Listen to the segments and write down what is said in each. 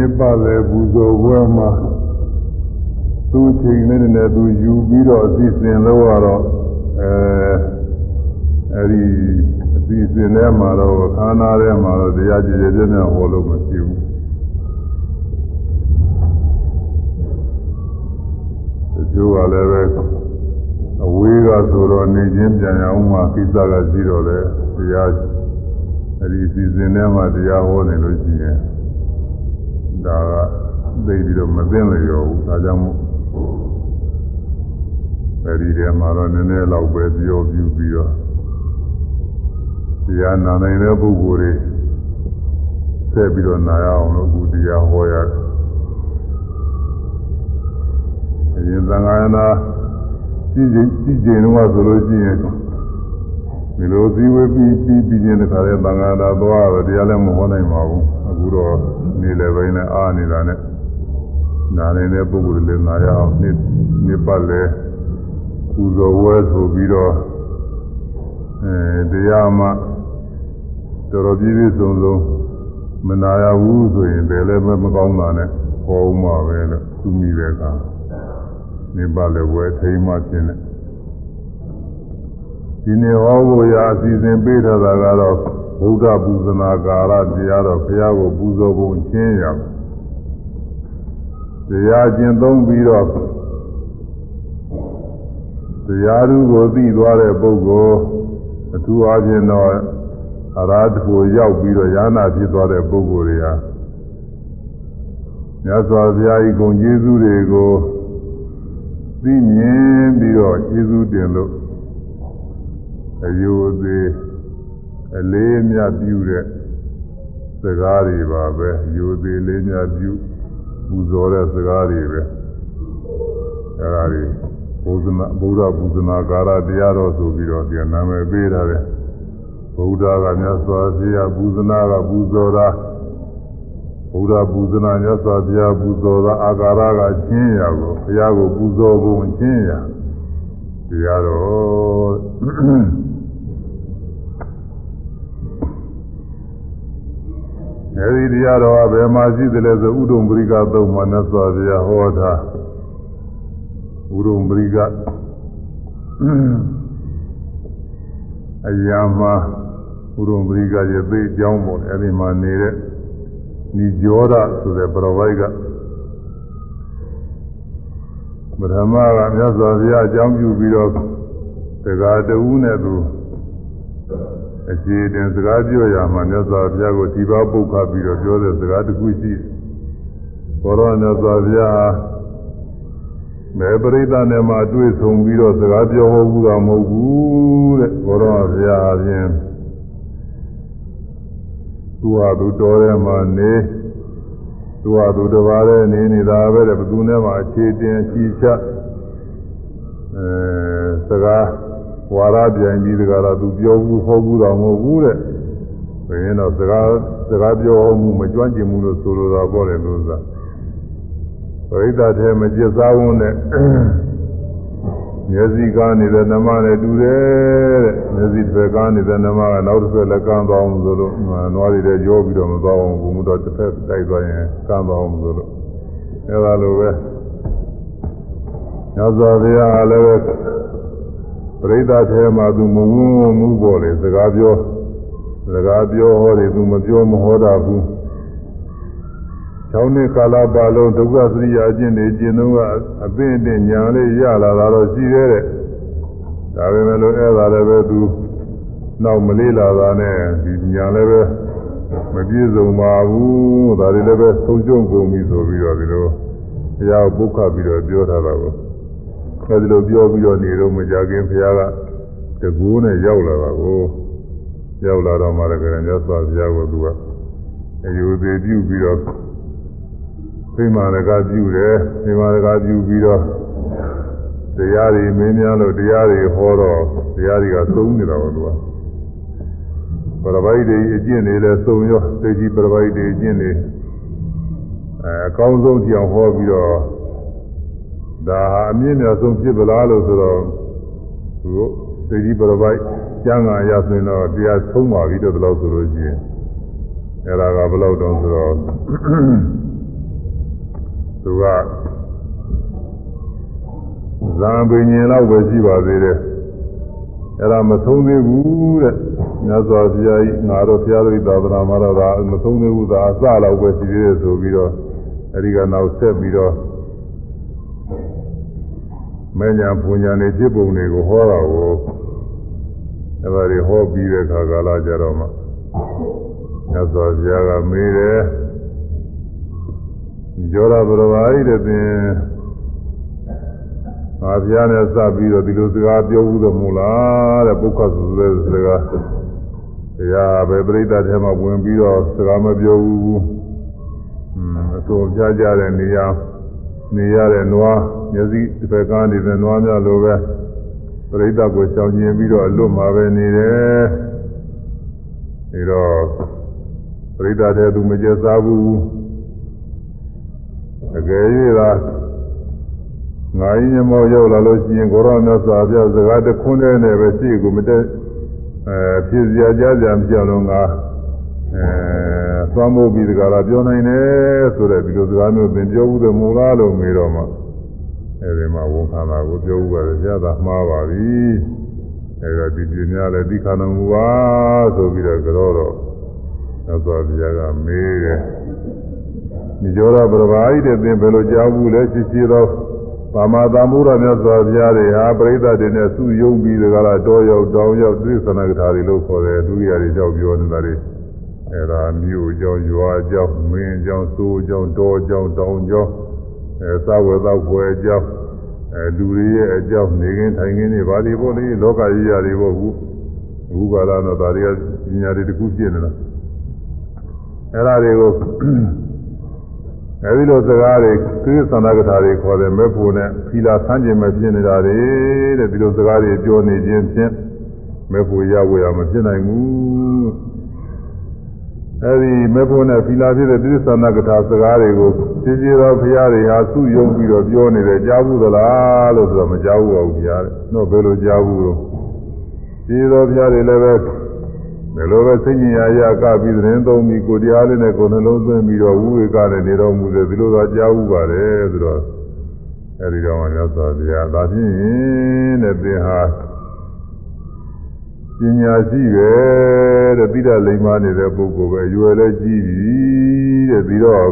နှစ်ပတ်လည်ပူဇော်ပွဲမှာသူ့ချိန်လေးနဲ့သူယူပြီးတော့အစီအစဉ်လုပ်ရတော့အဲအဲဒီအစီအစဉ်ထဲမှာတော့ခန္ဓာထဲမှာတော့တရားကြည်ကြည်ပြည့်ပြည့်ဟောလို့မရှိဘူးတချို့ကလည်းပဲအဝေးကဆိုတော့နေချင်းပြန်ရအောင်မှကိစ္စကရှိတော့တယ်တရားအဲဒီအစီအစဉ်ထဲမှာတရားဟောနေလို့ရှိရင် ဒါကသိပြီးတော့မသိလျော်ဘူးဒါကြောင့်မို့အဲဒီထဲမှာတော့နည်းနည်းတော့ပဲပြောပြပြီးတော့တရားနာနိုင်တဲ့ပုဂ္ဂိုလ်တွေဆက်ပြီးတော့နာရအောင်လို့အခုတရားဟောရတယ်အရင်သံဃာနာရှိချိန်ရှိချိန်တော့ဆိုလို့ရှိရင်ဒီလိုသီဝေပြီးပြီးပြီးချင်းတခါလဲသံဃာနာသွားတော့တရားလည်းမဟောနိုင်ပါဘူးအခုတော့ နေလည်းပဲနဲ့အားနေတာနဲ့နာနေတဲ့ပုဂ္ဂိုလ်တွေလည်းနာရအောင်နှစ်နှစ်ပတ်လဲပူဇော်ဝဲဆိုပြီးတော့အဲတရားမှတော်တော်ပြည့်ပြည့်စုံစုံမနာရဘူးဆိုရင်ဘယ်လည်းမကောင်းတာနဲ့ဟောဦးမှာပဲလို့သူမိတဲ့အခါနေပါလေဝဲထိမှဖြစ်နေဒီနေ့ဟောဖို့ရာအစီအစဉ်ပေးထားတာကတော့ ဗုဒ္ဓပူဇနာကာရတရားတော်ဘုရားကိုပူဇော်ပုံချင်းရတရားကျင့်သုံးပြီးတော့တရားသူကိုသိသွားတဲ့ပုဂ္ဂိုလ်အထူးအားဖြင့်တော့အရာတကိုရောက်ပြီးတော့ယာနာဖြစ်သွားတဲ့ပုဂ္ဂိုလ်တွေဟာမြတ်စွာဘုရားဤဂုဏ်ကျေးဇူးတွေကိုသိမြင်ပြီးတော့ကျေးဇူးတင်လို့အယုသေး အလေးအမြတ်ပြုတဲ့စကားတွေပါပဲအယုသေးလေးမြတ်ပြုပူဇော်တဲ့စကားတွေပဲအဲဒါတွေဘုဇနာဘုရားပူဇနာကာရတရားတော်ဆိုပြီးတော့ဒီနာမည်ပေးထားတယ်ဗုဒ္ဓကမြတ်စွာဘုရားပူဇနာကပူဇော်တာဘုရားပူဇနာမြတ်စွာဘုရားပူဇော်တာအာကာရကချင်းရာကိုဘုရားကိုပူဇော်ပုံချင်းရာတရားတော် အဲဒီတရားတော်ကဘယ်မှာရှိသလဲဆိုဥဒုံပရိကသုံးမှာမြတ်စွာဘုရားဟောတာဥဒုံပရိကအရာမှာဥဒုံပရိကရဲ့သိအကြောင်းပေါ့အဲဒီမှာနေတဲ့နိကြောဒဆိုတဲ့ပရဝိုက်ကပထမကမြတ်စွာဘုရားအကြောင်းပြုပြီးတော့တရားတဦးနဲ့သူ အခြေတင်စကားပြောရမှာမြတ်စွာဘုရားကိုဒီပါပုတ်ခပြီးတော့ပြောတဲ့စကားတစ်ခုရှိတယ်။ဘောရောမြတ်စွာဘုရားမဲပရိသတ်နဲ့မှတွေ့ဆုံပြီးတော့စကားပြောဟောဘူးကမဟုတ်ဘူးတဲ့ဘောရောဘုရားအပြင်သူဟာသူတော်ထဲမှာနေသူဟာသူတပါးနဲ့နေနေတာပဲတဲ့ဘသူနဲ့မှအခြေတင်ချီချအဲစကား ဝါရပြန်ပြီးတကားတော့သူပြောဘူးဟောဘူးတော့မဟုတ်ဘူးတဲ့ဘယ်ရင်တော့စကားစကားပြောဟောမှုမကျွမ်းကျင်ဘူးလို့ဆိုလိုတာပေါ့လေလို့သာပရိသတ်ထဲမကျစ်စားဝန်းနဲ့မျက်စိကားနေတဲ့နမနဲ့တူတယ်တဲ့မျက်စိတစ်ဖက်ကားနေတဲ့နမကနောက်တစ်ဖက်လည်းကမ်းသွားအောင်ဆိုလို့နွားတွေလည်းကြောပြီးတော့မသွားအောင်ဘုံတော့တစ်ဖက်တိုက်သွားရင်ကမ်းသွားအောင်ဆိုလို့အဲလိုပဲညဇောဘုရားလည်းပဲ ပရိသတ်ထဲမှာသူမဝန်းမှုပေါ်လေစကားပြောစကားပြောဟောတယ်သူမပြောမဟောတာဘူး၆နှစ်ကာလပတ်လုံးဒုက္ခသရိယာကျင့်နေကျင့်တော့အသိအတင်ညာလေးရလာတာတော့ရှိသေးတယ်ဒါပေမဲ့လို့အဲ့ဒါလည်းပဲသူနောက်မလေးလာတာနဲ့ဒီညာလည်းပဲမပြည့်စုံပါဘူးဒါတွေလည်းပဲဆုံးရှုံးကုန်ပြီဆိုပြီးတော့ဒီလိုဘုရားပုခပြီးတော့ပြောထားတာကို အဲဒီလိုပြောပြီးတော့နေတော့မကြခင်ဘုရားကတကူနဲ့ရောက်လာတာကိုရောက်လာတော့မှလည်းကြရစွာဘုရားကိုသူကအယူသေးပြုပြီးတော့သိမာရကပြုတယ်သိမာရကပြုပြီးတော့တရားတွေမင်းများလို့တရားတွေဟောတော့တရားတွေကသုံးနေတာပေါ့သူကပရပိုက်တွေအကျင့်တွေလည်းသုံးရောသိကြီးပရပိုက်တွေအကျင့်တွေအဲအကောင်းဆုံးကြောင်ဟောပြီးတော့ ဒါဟာအမြင့်မြတ်ဆုံးဖြစ်ပလားလို့ဆိုတော့သူတို့သိကြီးပရပိုက်ကျမ်းဂန်ရဆိုရင်တော့တရားဆုံးပါပြီတော့ဒီလောက်ဆိုလို့ရှိရင်အဲ့ဒါကဘယ်လောက်တောင်ဆိုတော့သူကဇာပင်ញင်လောက်ပဲရှိပါသေးတယ်အဲ့ဒါမဆုံးသေးဘူးတဲ့မြတ်စွာဘုရားကြီးငါတို့ဘုရားတို့သာသနာမှာတော့ဒါမဆုံးသေးဘူးဒါအစလောက်ပဲရှိသေးတယ်ဆိုပြီးတော့အဲ့ဒီကနောက်ဆက်ပြီးတော့ မညာပူညာနေဖြစ်ပုံတွေကိုဟောတာကိုအဲ့ဒါတွေဟောပြီးတဲ့အခါကာလကြတော့မှမြတ်စွာဘုရားကမေးတယ်ကြောရဘရဝါဤတဲ့သင်ငါဘုရားနဲ့စပြီးတော့ဒီလိုစကားပြောဘူးသမို့လားတဲ့ပုခ္ခသုတဲ့စကားတရားပဲပြိဿထဲမှာဝင်ပြီးတော့စကားမပြောဘူးอืมအစိုးပြကြတဲ့နေရာနေရတဲ့နွား မျက်စိတစ်ဖက်ကနေတဲ့နွားများလိုပဲပြိဿကိုရှောင်ကျင်ပြီးတော့အလွတ်မှာပဲနေတယ်ပြီးတော့ပြိဿတဲ့သူမကျစားဘူးအကယ်၍သာငါကြီးညမောရောက်လာလို့ရှိရင်ကိုရောမြတ်စွာဘုရားစကားတခွန်းတဲ့နဲ့ပဲရှိကိုမတက်အဲဖြစ်စရာကြားစရာမပြောင်းတော့ငါအဲသွားမို့ပြီးတကလားပြောနိုင်တယ်ဆိုတဲ့ဒီလိုစကားမျိုးသင်ပြောဘူးတယ်မို့လားလို့မေးတော့မှ အဲဒီမှာဝန်ခံတာကိုပြောဘူးပါတယ်ရတာမှားပါပြီအဲဒါဒီပြင်းများလည်းဒီခန္ဓာမူပါဆိုပြီးတော့ကြောတော့မြတ်စွာဘုရားကမေးတယ်ဒီကြောရပရဘာဤတဲ့သင်ဘယ်လိုကြားဘူးလဲရှိရှိတော့ပါမသာမှုရမြတ်စွာဘုရားတွေဟာပရိသတ်တွေနဲ့စုယုံပြီးတကလားတောရောက်တောင်ရောက်သိသနာကထာတွေလို့ခေါ်တယ်ဒုရတွေကြောက်ပြောနေတာတွေအဲဒါမြို့ကြောင့်ရွာကြောင့်မင်းကြောင့်စိုးကြောင့်တောကြောင့်တောင်ကြောင့် အဲသဝေသောဖွယ်ကြောင့်အဲလူတွေရဲ့အကြောင်းနေကင်းထိုင်ကင်းတွေဘာတွေပေါ့လေလောကကြီးရာတွေပေါ့ဘူးအခုကလာတော့ဒါတွေကပညာတွေတခုဖြစ်နေတာအဲဒါတွေကိုအဲဒီလိုစကားတွေသစ္စာနာကထာတွေခေါ်တယ်မဲ့ဖို့နဲ့ဖီလာဆန်းကျင်မဲ့ဖြစ်နေတာတွေတဲ့ဒီလိုစကားတွေပြောနေခြင်းဖြင့်မဲ့ဖို့ရဝရမဖြစ်နိုင်ဘူး အဲဒီမဲ့ဖို့နဲ့ဖီလာဖြစ်တဲ့သစ္စာနာကထာစကားတွေကိုသိကြတော့ဘုရားတွေဟာသူ့ယုံပြီးတော့ပြောနေတယ်ကြားဘူးသလားလို့ဆိုတော့မကြားဘူးပါဘူးဘုရားတဲ့တော့ဘယ်လိုကြားဘူးလို့သိတော်ဘုရားတွေလည်းပဲဒီလိုပဲစိတ်ညင်ရရကပြီးသတင်းသုံးပြီးကိုတရားလေးနဲ့ကိုယ်နှလုံးသွင်းပြီးတော့ဝိဝေကနဲ့နေတော်မူတယ်ဒီလိုသာကြားဥပါတယ်ဆိုတော့အဲဒီတော့မြတ်စွာဘုရားဒါဖြင့်တဲ့သင်ဟာ ပညာရှိပဲတဲ့ပြီးတော့လိမ္မာနေတဲ့ပုဂ္ဂိုလ်ပဲရွယ်လည်းကြီးပြီတဲ့ပြီးတော့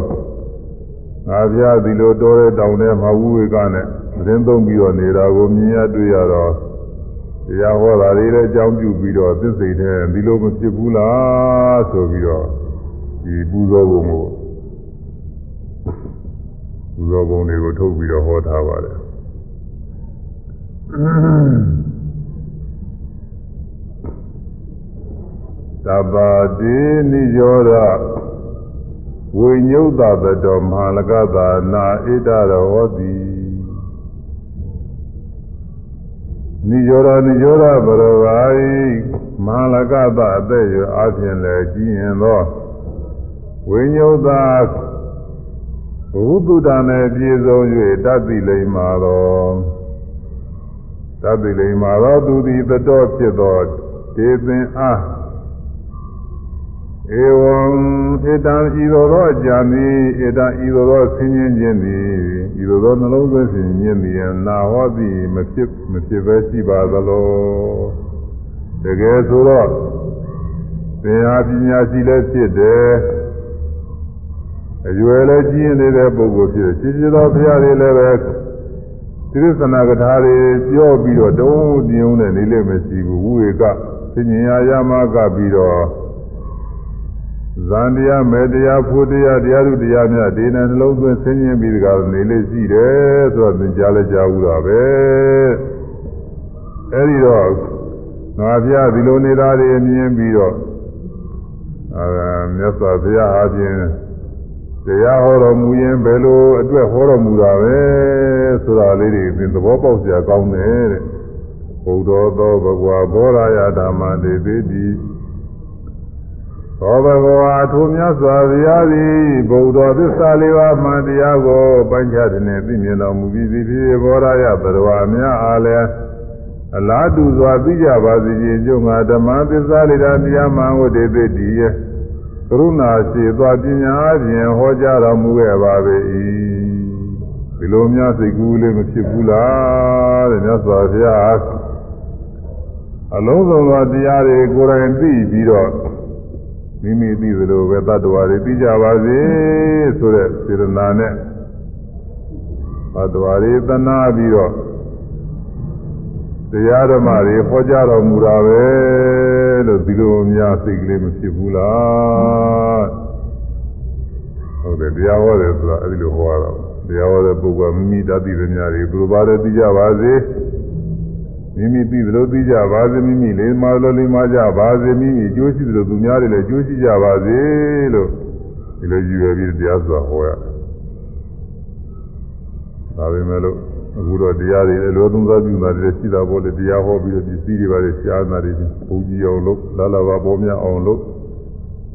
ငါဘုရားဒီလိုတော်တဲ့တောင်ထဲမှာဝိဝေကနဲ့သတင်းသုံးပြီးတော့နေတာကိုမြင်ရတွေ့ရတော့တရားဟောတာတွေလည်းအကြောင်းပြုပြီးတော့သစ္စိတ်နဲ့ဒီလိုမဖြစ်ဘူးလားဆိုပြီးတော့ဒီပူဇော်ပုံကိုပူဇော်ပုံတွေကိုထုတ်ပြီးတော့ဟောထားပါတယ် သဗ္ဗတိနိရောဓဝိညုတသတောမဟာလကသာနာဣဒရောတိနိရောဓနိရောဓဘရဝါယိမဟာလကသအသက်ရအပြင်လည်းကြည်ရင်သောဝိညုတဘုသူတနဲ့ပြည့်စုံ၍တတ်သိလိမ္မာသောတတ်သိလိမ္မာသောသူသည်တတော်ဖြစ်သောဒေသင်အား ဧဝံဧတံဤသို့သောအကြံသည်ဧတံဤသို့သောဆင်းရဲခြင်းသည်ဤသို့သောနှလုံးသွင်းခြင်းခြင်းသည်နာဟောသည်မဖြစ်မဖြစ်ပဲရှိပါသလိုတကယ်ဆိုတော့သင်ဟာပညာရှိလည်းဖြစ်တယ်အရွယ်လည်းကြီးနေတဲ့ပုဂ္ဂိုလ်ဖြစ်တယ်ရှိရှိသောဘုရားတွေလည်းပဲသစ္စာနာကထာတွေပြောပြီးတော့တုံးတင်းုံနဲ့နေလိမ့်မရှိဘူးဝိဝေကသင်ညာရမကပြီးတော့ ဇန်တရားမေတရားဖို့တရားတရားဓုတရားများဒီနဲ့နှလုံးသွင်းဆင်းရဲပြီးတကားနေလေရှိတယ်ဆိုတော့သင်ကြားလဲကြားဘူးတာပဲအဲဒီတော့ငါဖျားဒီလိုနေတာတွေမြင်ပြီးတော့အဲမြတ်စွာဘုရားအားဖြင့်တရားဟောတော်မူရင်ဘယ်လိုအတွက်ဟောတော်မူတာပဲဆိုတာလေးတွေသင်သဘောပေါက်စရာကောင်းတယ်တဲ့ဘုဒ္ဓသောဘဂဝါဘောရာယဓမ္မတေတိတိ သောဘဂဝါထိုမြတ်စွာဘုရားသည်ဗုဒ္ဓသစ္စာလေးပါးမှတရားကိုပိုင်းခြားတဲ့သိမြင်တော်မူပြီးသည်ဖြစ်ဘောရယသရဝါများအားလည်းအလားတူစွာသိကြပါစေခြင်းကျုံငါဓမ္မသစ္စာလေးပါးတရားမှဝတ္တေတိတည်ရဲ့ကရုဏာရှိသောပညာဖြင့်ဟောကြားတော်မူခဲ့ပါပေ၏ဒီလိုများစိတ်ကူးလေးမဖြစ်ဘူးလားတဲ့မြတ်စွာဘုရားအလုံးစုံသောတရားတွေကိုယ်တိုင်သိပြီးတော့ မိမိသိသလိုပဲတ attva တွေသိကြပါစေဆိုတဲ့စေတနာနဲ့တ attva တွေသနာပြီးတော့တရားဓမ္မတွေဟောကြားတော်မူတာပဲလို့ဒီလိုများစိတ်ကလေးမဖြစ်ဘူးလားဟုတ်တယ်တရားဟောတယ်ဆိုတာအဲဒီလိုဟောရတာတရားဟောတဲ့ပုဂ္ဂိုလ်မိမိတတ်သိတဲ့များတွေဘယ်လိုပါလဲသိကြပါစေ မိမိသိသလိုသိကြပါစေမိမိလေးမာလိုလေးမာကြပါစေမိမိကြိုးရှိသလိုသူများတွေလည်းကြိုးရှိကြပါစေလို့ဒီလိုယူရပြီးတရားဆိုတာဟောရတယ်ဒါပေမဲ့လို့အခုတော့တရားတွေအလိုသုံးစားပြုတာတွေရှိတာပေါ့လေတရားဟောပြီးတော့ပစ္စည်းတွေပါလေရှားနာတွေဘုံကြီးအောင်လို့လာလာပါပေါ်များအောင်လို့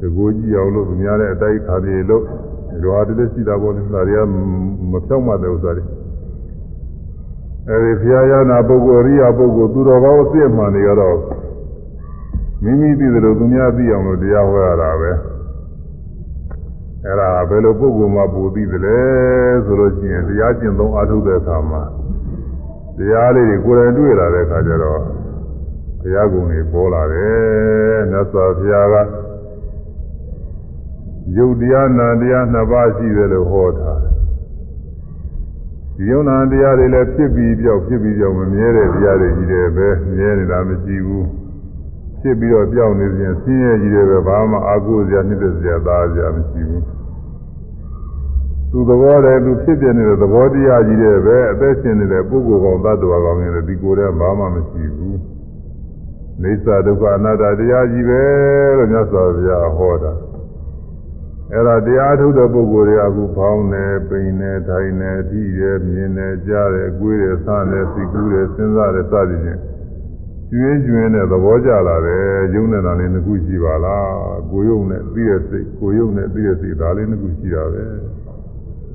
တကူကြီးအောင်လို့သူများတဲ့အတိုက်ခါပြေလို့ဒီလိုအားတွေရှိတာပေါ့လေဒါတွေကမဖြောက်မှတဲ့ဥစ္စာတွေ အဲဒီဘုရားရနာပုဂ္ဂိုလ်အရိယာပုဂ္ဂိုလ်သူတော်ကောင်းအစ်စ်မှန်တွေကတော့မိမိသိတယ်လို့သူများသိအောင်လို့တရားဟောရတာပဲအဲ့ဒါဘယ်လိုပုဂ္ဂိုလ်မှပူသိသလဲဆိုလို့ရှိရင်တရားကျင့်သုံးအားထုတ်တဲ့အခါမှာတရားလေးတွေကိုယ်တိုင်တွေ့လာတဲ့အခါကျတော့တရားကုံတွေပေါ်လာတယ်မြတ်စွာဘုရားကယုတ်တရားနာတရားနှစ်ပါးရှိတယ်လို့ဟောထားတယ် ဒီယုံနာတရားတွေလည်းဖြစ်ပြီးပြောက်ဖြစ်ပြီးပြောက်မမြဲတဲ့တရားတွေကြီးတယ်ပဲမြဲနေတာမရှိဘူးဖြစ်ပြီးတော့ပြောင်းနေစဉ်ဆင်းရဲကြီးတယ်ပဲဘာမှအာကိုစရာနှိမ့်သက်စရာသားစရာမရှိဘူးသူသဘောတည်းသူဖြစ်ပြနေတဲ့သဘောတရားကြီးတယ်ပဲအသက်ရှင်နေတဲ့ပုဂ္ဂိုလ်ကောင်သတ္တဝါကောင်တွေဒီကိုယ်တည်းဘာမှမရှိဘူးနေသဒုက္ခအနတ္တတရားကြီးပဲလို့မြတ်စွာဘုရားဟောတာ အဲ့ဒါတရားထုတ်တဲ့ပုဂ္ဂိုလ်တွေကအခုဖောင်းနေပိန်နေထိုင်နေအထီးရမြင်နေကြားတယ်အကွေးတယ်ဆန်းတယ်စီကူးတယ်စဉ်းစားတယ်စသည်ဖြင့်ကျွေးကျွင်းတဲ့သဘောကြလာတယ်ယုံနေတာလေးတစ်ခုရှိပါလားကိုယုံနဲ့ပြီးတဲ့စိတ်ကိုယုံနဲ့ပြီးတဲ့စိတ်ဒါလေးတစ်ခုရှိတာပဲ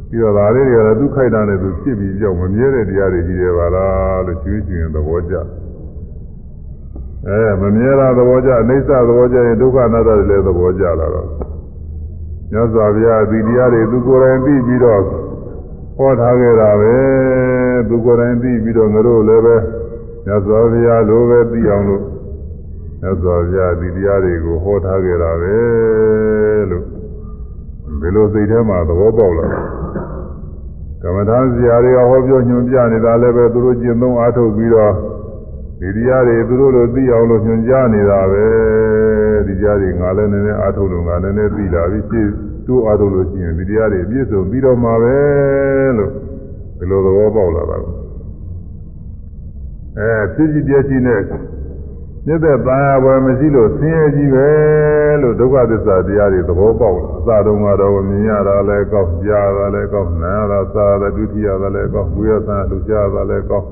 ပြီးတော့ဒါလေးတွေကလည်းသူခိုက်တာနဲ့သူဖြစ်ပြီးကြောက်မမြဲတဲ့တရားတွေကြီးတယ်ပါလားလို့ကျွေးကျွင်းသဘောကြအဲမမြဲတာသဘောကြအိဋ္ဌသဘောကြရင်ဒုက္ခအနတ္တတွေလည်းသဘောကြလာတော့ မြတ်စွာဘုရားဒီတရားတွေသူကိုယ်တိုင်သိပြီးတော့ဟောထားခဲ့တာပဲသူကိုယ်တိုင်သိပြီးတော့ငါတို့လည်းပဲမြတ်စွာဘုရားလိုပဲသိအောင်လို့မြတ်စွာဘုရားဒီတရားတွေကိုဟောထားခဲ့တာပဲလို့ဘယ်လိုစိတ်ထဲမှာသဘောပေါက်လာကမ္မထာဆရာတွေကဟောပြောညွှန်ပြနေတာလည်းပဲသူတို့ကျင့်သုံးအားထုတ်ပြီးတော့ ဒီတရားတွေသူတို့လိုသိအောင်လို့ညွှန်ကြားနေတာပဲဒီတရားတွေငါလည်းနည်းနည်းအားထုတ်လို့ငါလည်းနည်းသိလာပြီရှင်းတိုးအားထုတ်လို့ရှိရင်ဒီတရားတွေပြည့်စုံပြီးတော့မှာပဲလို့ဒီလိုသဘောပေါက်လာတာအဲဖြစ်ကြည့်ပြည့်ရှိနဲ့မြစ်သက်သားရပွဲမရှိလို့ဆင်းရဲကြီးပဲလို့ဒုက္ခသစ္စာတရားတွေသဘောပေါက်လာအစတုန်းကတော့မြင်ရတာလည်းကောက်ကြားတာလည်းကောက်နားရတာစားတယ်ဒုတိယတာလည်းကောက်ဝိရသလူကြားတာလည်းကောက်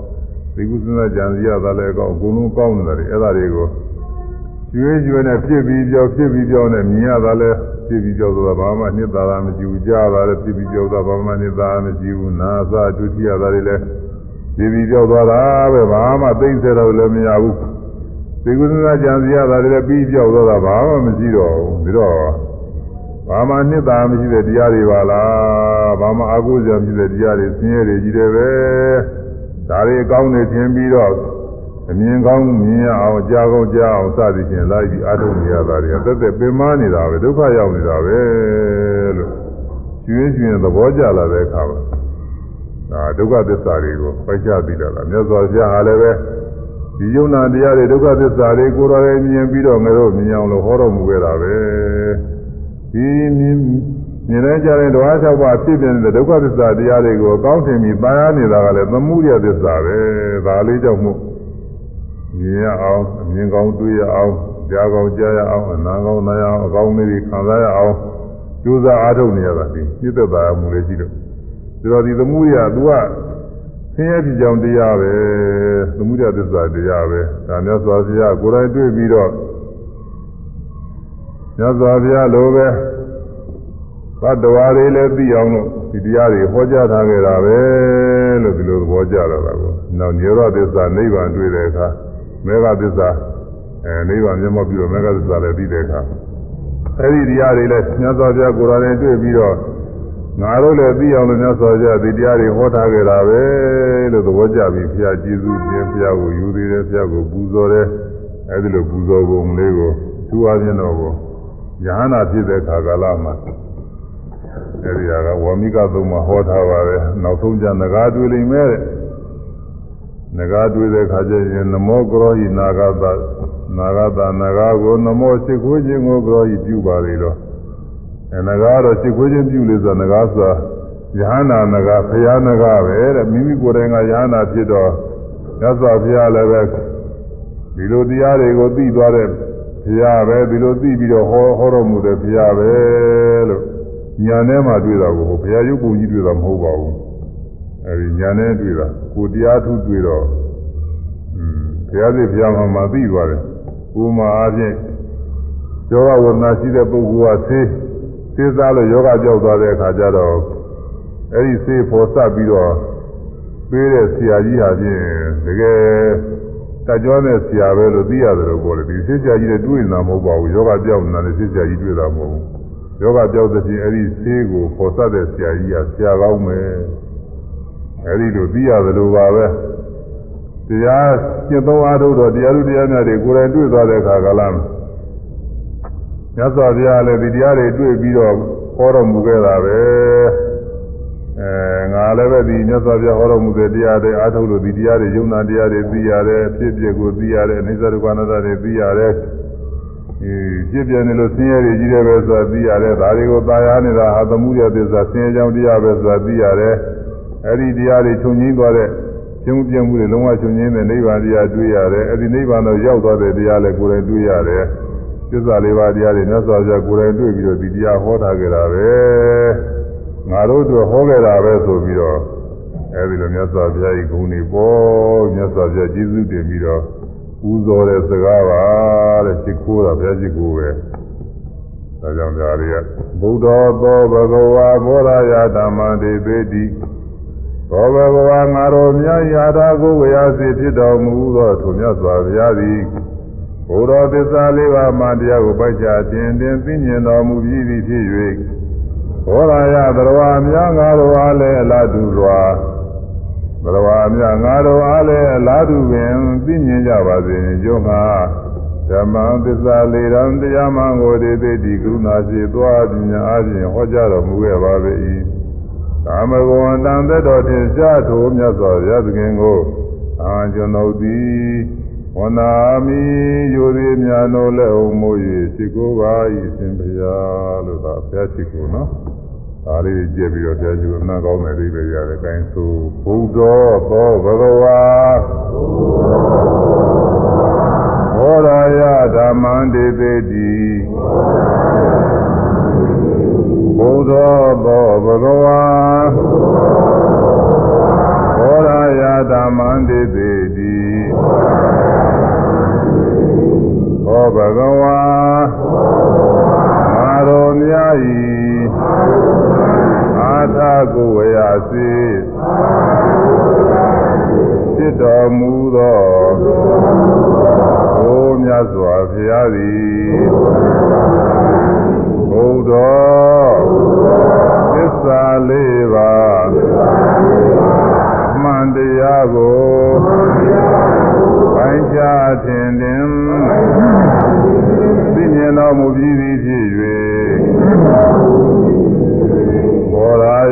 ဒီကုသနာကြံစီရတာလည်းကောက်အကုန်လုံးကောက်နေတယ်အဲ့ဒါတွေကိုကျွေးကျွေးနဲ့ဖြစ်ပြီးပြောဖြစ်ပြီးပြောနဲ့မြင်ရတာလည်းဖြစ်ပြီးပြောဆိုတာဘာမှနှစ်သာရမရှိဘူးကြားတာလည်းဖြစ်ပြီးပြောတာဘာမှနှစ်သာရမရှိဘူးနာသဒုတိယတာတွေလည်းဖြစ်ပြီးပြောသွားတာပဲဘာမှသိစေတော့လည်းမရဘူးဒီကုသနာကြံစီရတာလည်းပြီးပြောသွားတာဘာမှမရှိတော့ဘူးပြီးတော့ဘာမှနှစ်သာမရှိတဲ့တရားတွေပါလားဘာမှအာဟုဇရာမရှိတဲ့တရားတွေဆင်းရဲတွေကြီးတယ်ပဲ ဒါတွေအကောင်းနေခြင်းပြီးတော့အမြင်ကောင်းမြင်ရအောင်ကြားကောင်းကြားအောင်စသည်ဖြင့်လိုက်ပြီးအထုံနေရတာတွေအသက်သက်ပင်မနေတာပဲဒုက္ခရောက်နေတာပဲလို့ကျွေးကျွင်သဘောကျလာတဲ့အခါမှာဒါဒုက္ခသစ္စာတွေကိုပိုက်ချသိလာတာမြတ်စွာဘုရားဟာလည်းပဲဒီယုံနာတရားတွေဒုက္ခသစ္စာတွေကိုယ်တော်ရဲ့မြင်ပြီးတော့ငါတို့မြင်အောင်လို့ဟောတော်မူခဲ့တာပဲဒီ မြင်မြင်တဲ့ကြတဲ့ဓဝါ၆ပါးဖြစ်ပြနေတဲ့ဒုက္ခသစ္စာတရားတွေကိုအကောင်းထင်ပြီးပါရနေတာကလည်းသမှုရသစ္စာပဲဒါလေးကြောင့်မို့မြင်ရအောင်အမြင်ကောင်းတွေ့ရအောင်ကြားကောင်းကြားရအောင်အနာကောင်းနားရအောင်အကောင်းလေးတွေခံစားရအောင်ကြိုးစားအားထုတ်နေရတာဒီပြည့်သက်တာမှုလေးရှိတော့ဒီတော့ဒီသမှုရသူကဆင်းရဲဖြစ်ကြောင်းတရားပဲသမှုရသစ္စာတရားပဲဒါမြတ်စွာဘုရားကိုယ်တိုင်တွေ့ပြီးတော့မြတ်စွာဘုရားလိုပဲ သတ္တဝါတွေလည်းသိအောင်လို့ဒီတရားတွေဟောကြားထားခဲ့တာပဲလို့ဒီလိုသဘောကျလာတာကိုနောက်ညရောသစ္စာနိဗ္ဗာန်တွေ့တဲ့အခါမေဃသစ္စာအဲနိဗ္ဗာန်မျက်မှောက်ပြီးတော့မေဃသစ္စာလည်းသိတဲ့အခါအဲဒီတရားတွေလည်းမြတ်စွာဘုရားကိုယ်တော်တိုင်တွေ့ပြီးတော့ငါတို့လည်းသိအောင်လို့မြတ်စွာဘုရားဒီတရားတွေဟောထားကြတာပဲလို့သဘောကျပြီးဘုရားကျေးဇူးတင်ဘုရားကိုယူသေးတယ်ဘုရားကိုပူဇော်တယ်အဲဒီလိုပူဇော်ပုံလေးကိုသူအချင်းတော်ကိုယဟနာဖြစ်တဲ့ခါကာလမှာ အဲဒီဟာကဝါမိကသုံးမှာဟောထားပါတယ်နောက်ဆုံးကျငကားတွေ့လိမ့်မယ်တဲ့ငကားတွေ့တဲ့ခါကျရင်နမောကရောဟိနာဂတနာဂတနာဂကိုနမောရှိခိုးခြင်းကိုကရောဟိပြုပါလေတော့အဲငကားတော့ရှိခိုးခြင်းပြုလေဆိုငကားဆိုတာယဟနာငကားဖရာငကားပဲတဲ့မိမိကိုယ်တိုင်ကယဟနာဖြစ်တော့မြတ်စွာဘုရားလည်းပဲဒီလိုတရားတွေကိုသိသွားတဲ့ဘုရားပဲဒီလိုသိပြီးတော့ဟောဟောတော်မူတဲ့ဘုရားပဲလို့ ညာထဲမှာတွေ့တာကိုဘုရားရုပ်ပုံကြီးတွေ့တာမဟုတ်ပါဘူးအဲဒီညာထဲတွေ့တာကိုတရားထုတွေ့တော့อืมဘုရားသိဘုရားမှာမသိသွားတယ်ဥမာအားဖြင့်ယောဂဝန္နာရှိတဲ့ပုဂ္ဂိုလ်ကသေသေစားလို့ယောဂကြောက်သွားတဲ့အခါကျတော့အဲဒီသေပေါ်ဆက်ပြီးတော့ပေးတဲ့ဆရာကြီးဟာဖြင့်တကယ်တကြွတဲ့ဆရာပဲလို့သိရတယ်လို့ပြောတယ်ဒီဆရာကြီးလည်းတွေ့နေတာမဟုတ်ပါဘူးယောဂပြောက်နေတာလည်းဆရာကြီးတွေ့တာမဟုတ်ဘူး ယောဂပြောက်တဲ့ပြင်အဲ့ဒီဆေးကိုပေါ်ဆက်တဲ့ဆရာကြီးကဆရာကောင်းမယ်အဲ့ဒီလိုသိရတယ်လို့ပါပဲတရားကျင့်သုံးအားထုတ်တော့တရားလူတရားများတွေကိုယ်တိုင်တွေ့သွားတဲ့အခါကလားမြတ်စွာဘုရားလည်းဒီတရားတွေတွေ့ပြီးတော့ဟောတော်မူခဲ့တာပဲအဲငါလည်းပဲဒီမြတ်စွာဘုရားဟောတော်မူတဲ့တရားတွေအားထုတ်လို့ဒီတရားတွေယုံနာတရားတွေသိရတယ်ဖြစ်ဖြစ်ကိုသိရတယ်အိစ္ဆဒုက္ခနာတွေသိရတယ် ဒီဖြစ်ပြနေလို့ဆင်းရဲတွေကြီးတယ်ပဲဆိုတာသိရတယ်ဒါတွေကိုသာယာနေတာဟာသမှုရသစ္စာဆင်းရဲကြောင်းတရားပဲဆိုတာသိရတယ်အဲ့ဒီတရားတွေချုပ်ငင်းသွားတဲ့ကျုံပြမှုတွေလုံးဝချုပ်ငင်းတဲ့နိဗ္ဗာန်တရားတွေ့ရတယ်အဲ့ဒီနိဗ္ဗာန်တော့ရောက်သွားတဲ့တရားလည်းကိုယ်တိုင်တွေ့ရတယ်သစ္စာလေးပါးတရားတွေမြတ်စွာဘုရားကိုယ်တိုင်တွေ့ပြီးတော့ဒီတရားဟောထားကြတာပဲငါတို့တို့ဟောခဲ့တာပဲဆိုပြီးတော့အဲဒီလိုမြတ်စွာဘုရားကြီးဂုဏ်တွေပေါ်မြတ်စွာဘုရားကျေးဇူးတင်ပြီးတော့ ပူဇော်တဲ့စကားပါတဲ့ရှိခိုးတာဘုရားရှိခိုးပဲဒါကြောင့်ဒါတွေကဗုဒ္ဓသောဘဂဝါဘောရယဓမ္မတေပေတိသောဘဂဝါငါတော်မြတ်ရာသာကိုဝေယစီဖြစ်တော်မူသောထိုမြတ်စွာဘုရားသည်ဘုရောသစ္စာလေးပါးမှတရားကိုပိုက်ချတင်တင်သိမြင်တော်မူပြီးသည်ဖြစ်၍ဘောရာယသရဝါများငါတို့အားလည်းအလားတူစွာ သရဝါများငါတို့အားလည်းအလားတူပင်သိမြင်ကြပါစေကြုံငါဓမ္မသစ္စာလေးရန်တရားမှန်ကိုဒေသိတိကရုဏာရှိသွားပညာအပြင်ဟောကြားတော်မူခဲ့ပါပေ၏ကာမဂုဏ်တန်သက်တော်တင်ရှားထိုမြတ်စွာဘုရားသခင်ကိုအာကျွန်ုပ်သည်ဝနာမိယိုသည်များတို့လက်အုံမို့၍ရှိကိုပါ၏ရှင်ဘုရားလို့သာဘုရားရှိခိုးနော် ဒါလေးကြည့်ပြီးတော့တရားရှိခိုးနားကောင်းတဲ့အိဗေရတယ်အဲဒါဆိုဘုဒ္ဓသောဘဂဝါဘောရာယဓမ္မံဒေသေတိဘုဒ္ဓသောဘဂဝါဘောရာယဓမ္မံဒေသေတိဟောဘဂဝါအာရောမြာဤ အာထာကိုဝေယစေဖြစ်တော်မူသောဘုမြတ်စွာဘုရားသည်ဘုဒ္ဓသစ္စာလေးပါးအမှန်တရားကိုပိုင်းခြားထင်တင်သိမြင်တော်မူပြီးသည်ဖြစ်၍ဘောရာယသတ္တ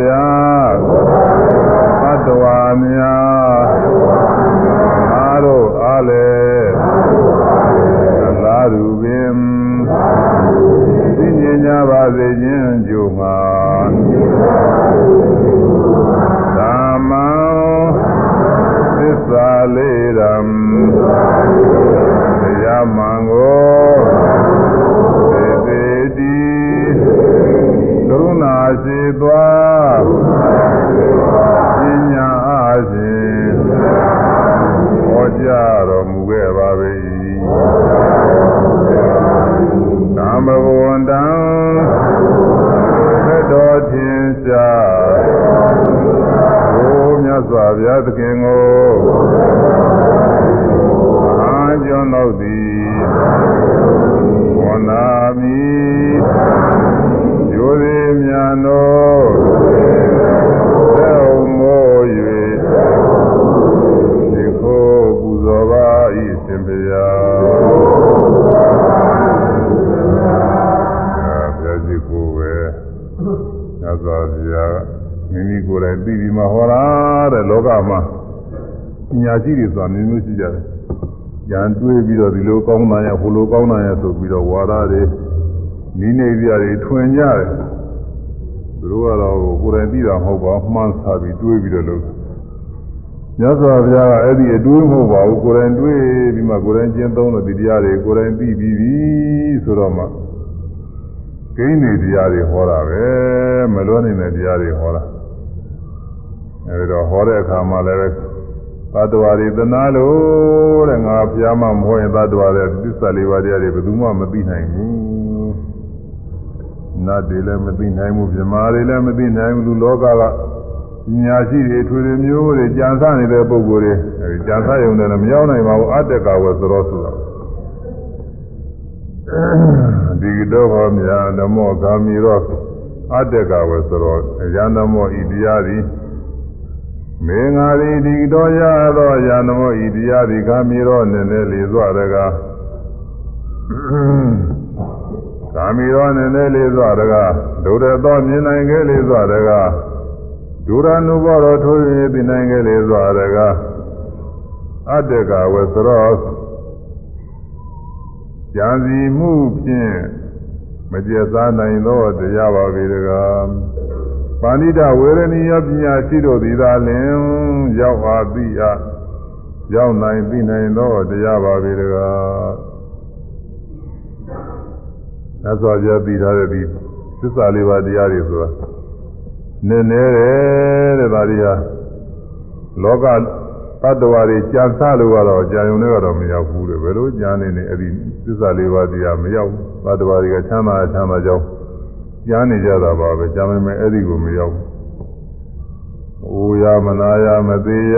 သမ္ဗဝန္တံသက်တော်ထင်ရှားဘုမြတ်စွာဘုရားသခင်ကိုအာကျွန်းတော်သည် ညာရှိတွေဆိုတာမျိုးမျိုးရှိကြတယ်။ဉာဏ်တွေးပြီးတော့ဒီလိုကောင်းတာရဟိုလိုကောင်းတာရဆိုပြီးတော့ဝါဒတွေနိနေပြတွေထွင်ကြတယ်။သူတို့ကတော့ကိုယ်တိုင်သိတာမဟုတ်ပါဘူးမှန်းဆပြီးတွေးပြီးတော့လုပ်တယ်။မြတ်စွာဘုရားကအဲ့ဒီအတွေးမဟုတ်ပါဘူးကိုယ်တိုင်တွေးပြီးမှကိုယ်တိုင်ကျင့်သုံးလို့ဒီတရားတွေကိုယ်တိုင်သိပြီးပြီဆိုတော့မှဂိမ်းတွေတရားတွေဟောတာပဲမလွတ်နိုင်တဲ့တရားတွေဟောတာအဲဒီတော့ဟောတဲ့အခါမှာလည်း သတ္တဝါတွေသနာလို့တဲ့ငါဘုရားမမဟောရင်သတ္တဝါတွေသစ္စာလေးပါးတရားတွေဘယ်သူမှမသိနိုင်ဘူးနတ်တွေလည်းမသိနိုင်ဘူးမြမာတွေလည်းမသိနိုင်ဘူးလူလောကကညာရှိတွေထွေထွေမျိုးတွေကြံစနေတဲ့ပုံကိုယ်တွေအဲဒီကြံစရုံနဲ့လည်းမရောက်နိုင်ပါဘူးအတ္တကဝယ်ဆိုတော့ဆိုတာဒီတော့ဟောမြာဓမ္မောဂာမီရောအတ္တကဝယ်ဆိုတော့ယန္တမောဤတရားသည် မေငါသည်ဒီတော်ရသောယန္တမောဤတရားသည်ဂာမီရောနည်းနည်းလေးစွာတကားဂာမီရောနည်းနည်းလေးစွာတကားဒုရသောမြင်နိုင်ခဲ့လေးစွာတကားဒုရနုဘောတော်ထိုး၍သိနိုင်ခဲ့လေးစွာတကားအတ္တကဝယ်ဆိုတော့ကြံစီမှုဖြင့်မကျေစားနိုင်သောတရားပါပေတကား ပါဏိတဝေရဏီယပညာရှိတို့သည်သာလင်ရောက်ပါသိအရောက်နိုင်သိနိုင်သောတရားပါပေတကားသစ္စာပြသိထားတဲ့ဒီသစ္စာလေးပါးတရားတွေဆိုတာနည်းနည်းတယ်တဲ့ဒါတွေဟာလောကတတ္တဝါတွေကြာဆလို့ကတော့ကြာယုံတွေကတော့မရောက်ဘူးလေဘယ်လိုကြာနေနေအဲ့ဒီသစ္စာလေးပါးတရားမရောက်ဘူးတတ္တဝါတွေကချမ်းသာချမ်းသာကြောင်း ကြားနေကြတာပါပဲကြာမယ်မယ်အဲ့ဒီကိုမရောက်ဘူး။အိုရမနာရမသေးရ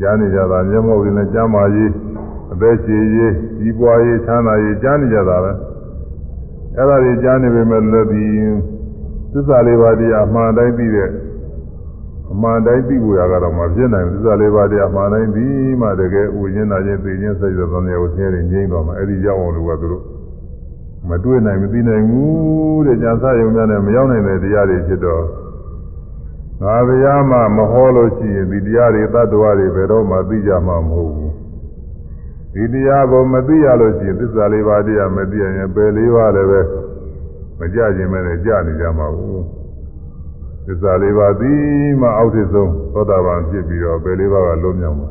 ကြားနေကြတာမျက်မှောက်တွေနဲ့ကြားမာရေးအသက်ရှည်ရေးကြီးပွားရေးချမ်းသာရေးကြားနေကြတာပဲ။အဲ့ဒါတွေကြားနေပေမဲ့လည်းဒီသစ္စာလေးပါးတရားအမှန်တိုင်းသိတဲ့အမှန်တိုင်းသိဖို့ရကတော့မဖြစ်နိုင်ဘူးသစ္စာလေးပါးတရားအမှန်တိုင်းသိမှတကယ်ဥဉ္ဇနာချင်းသိချင်းစိတ်သောသုံးရကိုဆင်းရဲငြိမ့်သွားမှာအဲ့ဒီရောက်အောင်လို့ကသူတို့ မတွေ့နိုင်မသိနိုင်ဘူးတဲ့ကြံစရုံများနဲ့မရောက်နိုင်တဲ့တရားတွေဖြစ်တော့ငါဘုရားမှမဟောလို့ရှိရင်ဒီတရားတွေတ attva တွေဘယ်တော့မှသိကြမှာမဟုတ်ဘူးဒီတရားကိုမသိရလို့ရှိရင်သစ္စာလေးပါးတရားမသိရင်ပယ်လေးပါးလည်းပဲမကြခြင်းမဲ့နဲ့ကြာနေကြမှာဘူးသစ္စာလေးပါးသိမှအောက်ထစ်ဆုံးသောတာပန်ဖြစ်ပြီးတော့ပယ်လေးပါးကလုံးမြောက်မှာ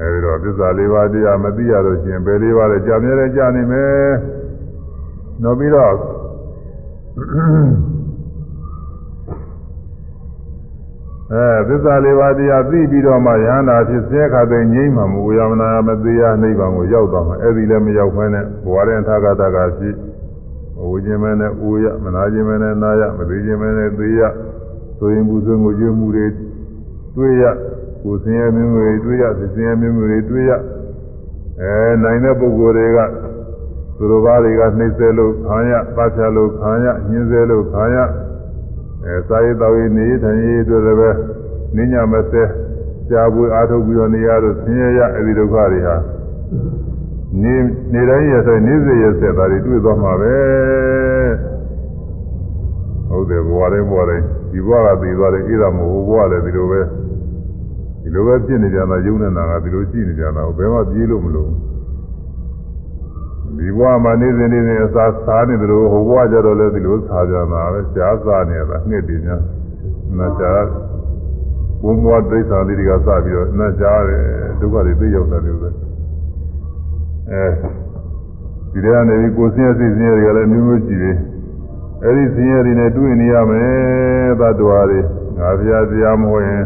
အဲဒီတော့သစ္စာလေးပါးတရားမသိရလို့ရှိရင်ပယ်လေးပါးလည်းကြာမြဲလည်းကြာနေမယ် နောက်ပြီးတော့အဲသစ္စာလေးပါးတရားသိပြီးတော့မှယန္တာဖြစ်စေခါသိငြိမ့်မှမူယမနာမသေးရနိဗ္ဗာန်ကိုရောက်သွားမှာအဲ့ဒီလည်းမရောက်ဖဲနဲ့ဘဝရင်ထာဂတကရှိဝိခြင်းမဲနဲ့ဥရမနာခြင်းမဲနဲ့နာရမသိခြင်းမဲနဲ့သေရဆိုရင်ဘူးစွငိုကြွမှုတွေတွေးရကိုယ်ဆင်းရဲမျိုးတွေတွေးရဆင်းရဲမျိုးတွေတွေးရအဲနိုင်တဲ့ပုဂ္ဂိုလ်တွေက သူတို့ဘာတွေကနှိမ့်ဆဲလို့ခံရပတ်ဖြတ်လို့ခံရညှင်းဆဲလို့ခံရအဲစာရေးတော်ရေးနေထိုင်ရေးအတွက်လည်းပဲနိညာမဆဲကြာပွေအားထုတ်ပြီးတော့နေရတော့ဆင်းရဲရအဲဒီဒုက္ခတွေဟာနေနေတိုင်းရဆိုနေစေရဆက်တာတွေတွေ့သွားမှာပဲဟုတ်တယ်ဘဝတိုင်းဘဝတိုင်းဒီဘဝကသိသွားတယ်အေးတာမဟုတ်ဘဝလည်းဒီလိုပဲဒီလိုပဲဖြစ်နေကြတာယုံနေတာကဒီလိုရှိနေကြတာဘယ်မှပြေးလို့မလို့ ဒီဘဝမှာနေစဉ်နေစဉ်အစာစားနေတယ်လို့ဟိုဘဝကျတော့လည်းဒီလိုစားကြတာပဲရှားစားနေတာနှစ်တည်ညာနာရှားဘုံဘဝဒိဋ္ဌာလေးတွေကစပြီးတော့နာရှားတယ်ဒုက္ခတွေသိရောက်တယ်လို့ပဲအဲဒီထဲကနေပြီးကိုယ်ဆင်းရဲစိတ်ဆင်းရဲတွေကလည်းမျိုးမျိုးကြည့်တယ်အဲဒီဆင်းရဲတွေနဲ့တွေ့နေရမယ်သတ္တဝါတွေငါဘုရားတရားမဟုတ်ရင်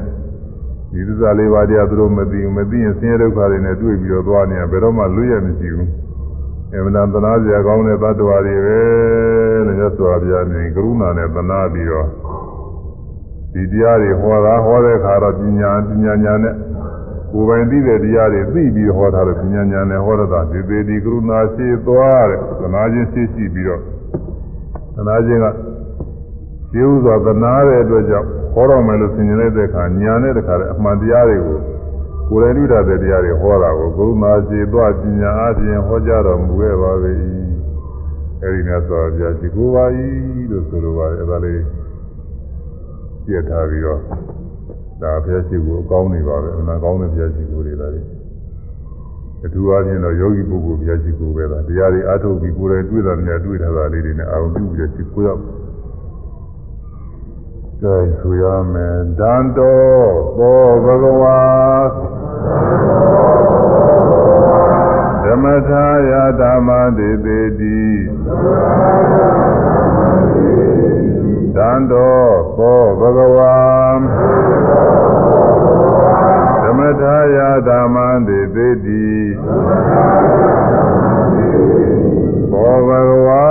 ဒီသစ္စာလေးပါးတရားသူတို့မသိဘူးမသိရင်ဆင်းရဲဒုက္ခတွေနဲ့တွေ့ပြီးတော့သွားနေရဘယ်တော့မှလွတ်ရမရှိဘူး အမှန်တန်သနာစရာကောင်းတဲ့သတ္တဝါတွေပဲလို့ရသော်ဗျာနေကရုဏာနဲ့သနာပြီးတော့ဒီတရားတွေဟောတာဟောတဲ့အခါတော့ပညာပညာညာနဲ့ကိုယ်ပိုင်သိတဲ့တရားတွေသိပြီးဟောတာတော့ပညာညာနဲ့ဟောတာဒီပေဒီကရုဏာရှိသွားတဲ့သနာချင်းရှိရှိပြီးတော့သနာချင်းကရှိဥစွာသနာတဲ့အတွက်ကြောင့်ဟောတော်မယ်လို့ဆင်ခြင်လိုက်တဲ့အခါညာနဲ့တခါတည်းအမှန်တရားတွေကို ကိုယ်လည်းလူတာတဲ့တရားတွေဟောတာကိုကရုဏာရှိသွားပညာအပြင်ဟောကြားတော်မူခဲ့ပါ၏အဲဒီနဲ့ဆိုပြရှိကိုပါ၏လို့ဆိုလိုပါတယ်အဲဒါလေးပြည့်ထားပြီးတော့ဒါဘုရားရှိခိုးအကောင်းနေပါပဲအမှန်ကောင်းတဲ့ဘုရားရှိခိုးတွေဒါတွေအထူးအားဖြင့်တော့ယောဂီပုဂ္ဂိုလ်ဘုရားရှိခိုးပဲလားတရားတွေအားထုတ်ပြီးကိုယ်တိုင်တွေ့တာနဲ့တွေ့ထားတာလေးတွေနဲ့အာရုံပြုပြီးရှိခိုးရ ကဲဆိုရမယ်တန်တော်သောဘဂဝါဓမ္မထာယဓမ္မတေတေတိတန်တော်သောဘဂဝါဓမ္မထာယဓမ္မတေတေတိသောဘဂဝါ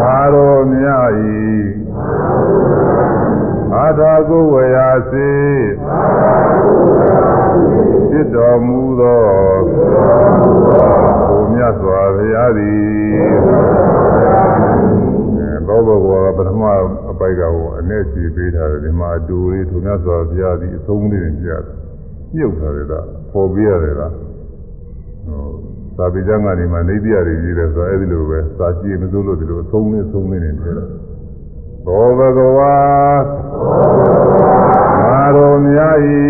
သာရောမြ၏ အာထာကုဝေယစေဖြစ်တော်မူသောဘုမြတ်စွာဘုရားသည်ဘောဘဘောကပထမအပိုက်ကဟိုအနေချီပေးထားတယ်ဒီမှာအတူလေးထုံမြတ်စွာဘုရားသည်အဆုံးလေးပြရတယ်မြုပ်ထားတယ်ကပေါ်ပြရတယ်လားဟိုသာပိကျမ်းကနေမှနေပြရတယ်ကြီးတယ်ဆိုတော့အဲ့ဒီလိုပဲစာကြည့်မစိုးလို့ဒီလိုအဆုံးလေးအဆုံးလေးနေတယ် ဘောဘဂဝါမာရောမြာဤ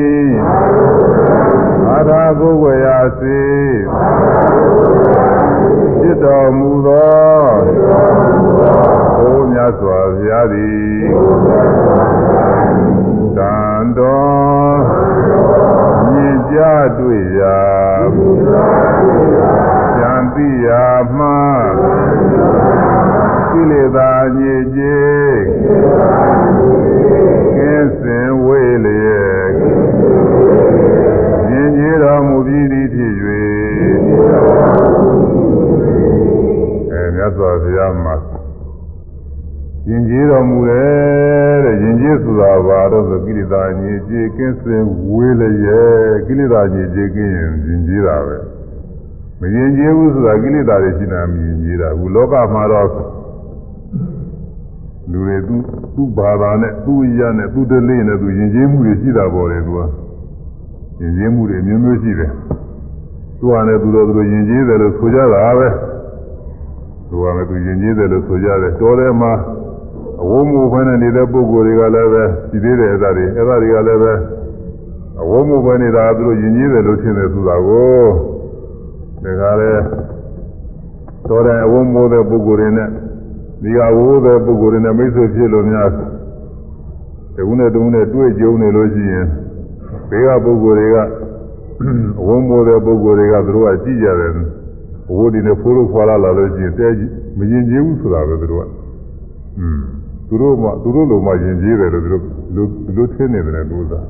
အာသာကိုယ်ဝေယစေဖြစ်တော်မူသောဘုရားမြတ်စွာဘုရားသည်တန်တော်မြင်ကြတွေ့ရာဉာဏ်သိရာမှ ကိလေသာညစ်ကြေးကင်းစင်ဝေးလျက်မြင်ကြတော်မူပြီးသည်ဖြစ်၍အဲမြတ်စွာဘုရားမှာယဉ်ကျေးတော်မူတယ်တဲ့ယဉ်ကျေးဆိုတာဘာတော့ဆိုကိလေသာညစ်ကြေးကင်းစင်ဝေးလျက်ကိလေသာညစ်ကြေးကင်းရင်ယဉ်ကျေးတာပဲမယဉ်ကျေးဘူးဆိုတာကိလေသာတွေရှိတာမယဉ်ကျေးတာဘူးလောကမှာတော့ လူတွေသူသူ့ဘာသာနဲ့သူ့အရာနဲ့သူ့တလေးနဲ့သူယဉ်ကျေးမှုတွေရှိတာပေါ်တယ်သူကယဉ်ကျေးမှုတွေမျိုးမျိုးရှိတယ်သူကလည်းသူတို့သူတို့ယဉ်ကျေးတယ်လို့ဆိုကြတာပဲသူကလည်းသူယဉ်ကျေးတယ်လို့ဆိုကြတယ်တော်တယ်မှာအဝုံမှုဘဲနဲ့နေတဲ့ပုဂ္ဂိုလ်တွေကလည်းပဲရှိသေးတယ်အဲ့ဒါတွေအဲ့ဒါတွေကလည်းပဲအဝုံမှုဘဲနေတာသူတို့ယဉ်ကျေးတယ်လို့ထင်တယ်ဆိုတာကိုဒါကလည်းတော်တယ်အဝုံမိုးတဲ့ပုဂ္ဂိုလ်တွေနဲ့ ဒီကဝိုးတဲ့ပုဂ္ဂိုလ်တွေနဲ့မိတ်ဆွေဖြစ်လို့များတခုနဲ့တခုနဲ့တွေ့ကြုံနေလို့ရှိရင်ဘေးကပုဂ္ဂိုလ်တွေကအဝုံမိုးတဲ့ပုဂ္ဂိုလ်တွေကသူတို့ကကြည့်ကြတယ်ဝိုးဒီနဲ့ဖိုးလို့ဖွာလာလာလို့ရှိရင်တဲမရင်ကျေးဘူးဆိုတာပဲသူတို့ကอืมသူတို့မှသူတို့လိုမှယဉ်ကျေးတယ်လို့သူတို့လူလူထင်းနေတယ်လို့သာ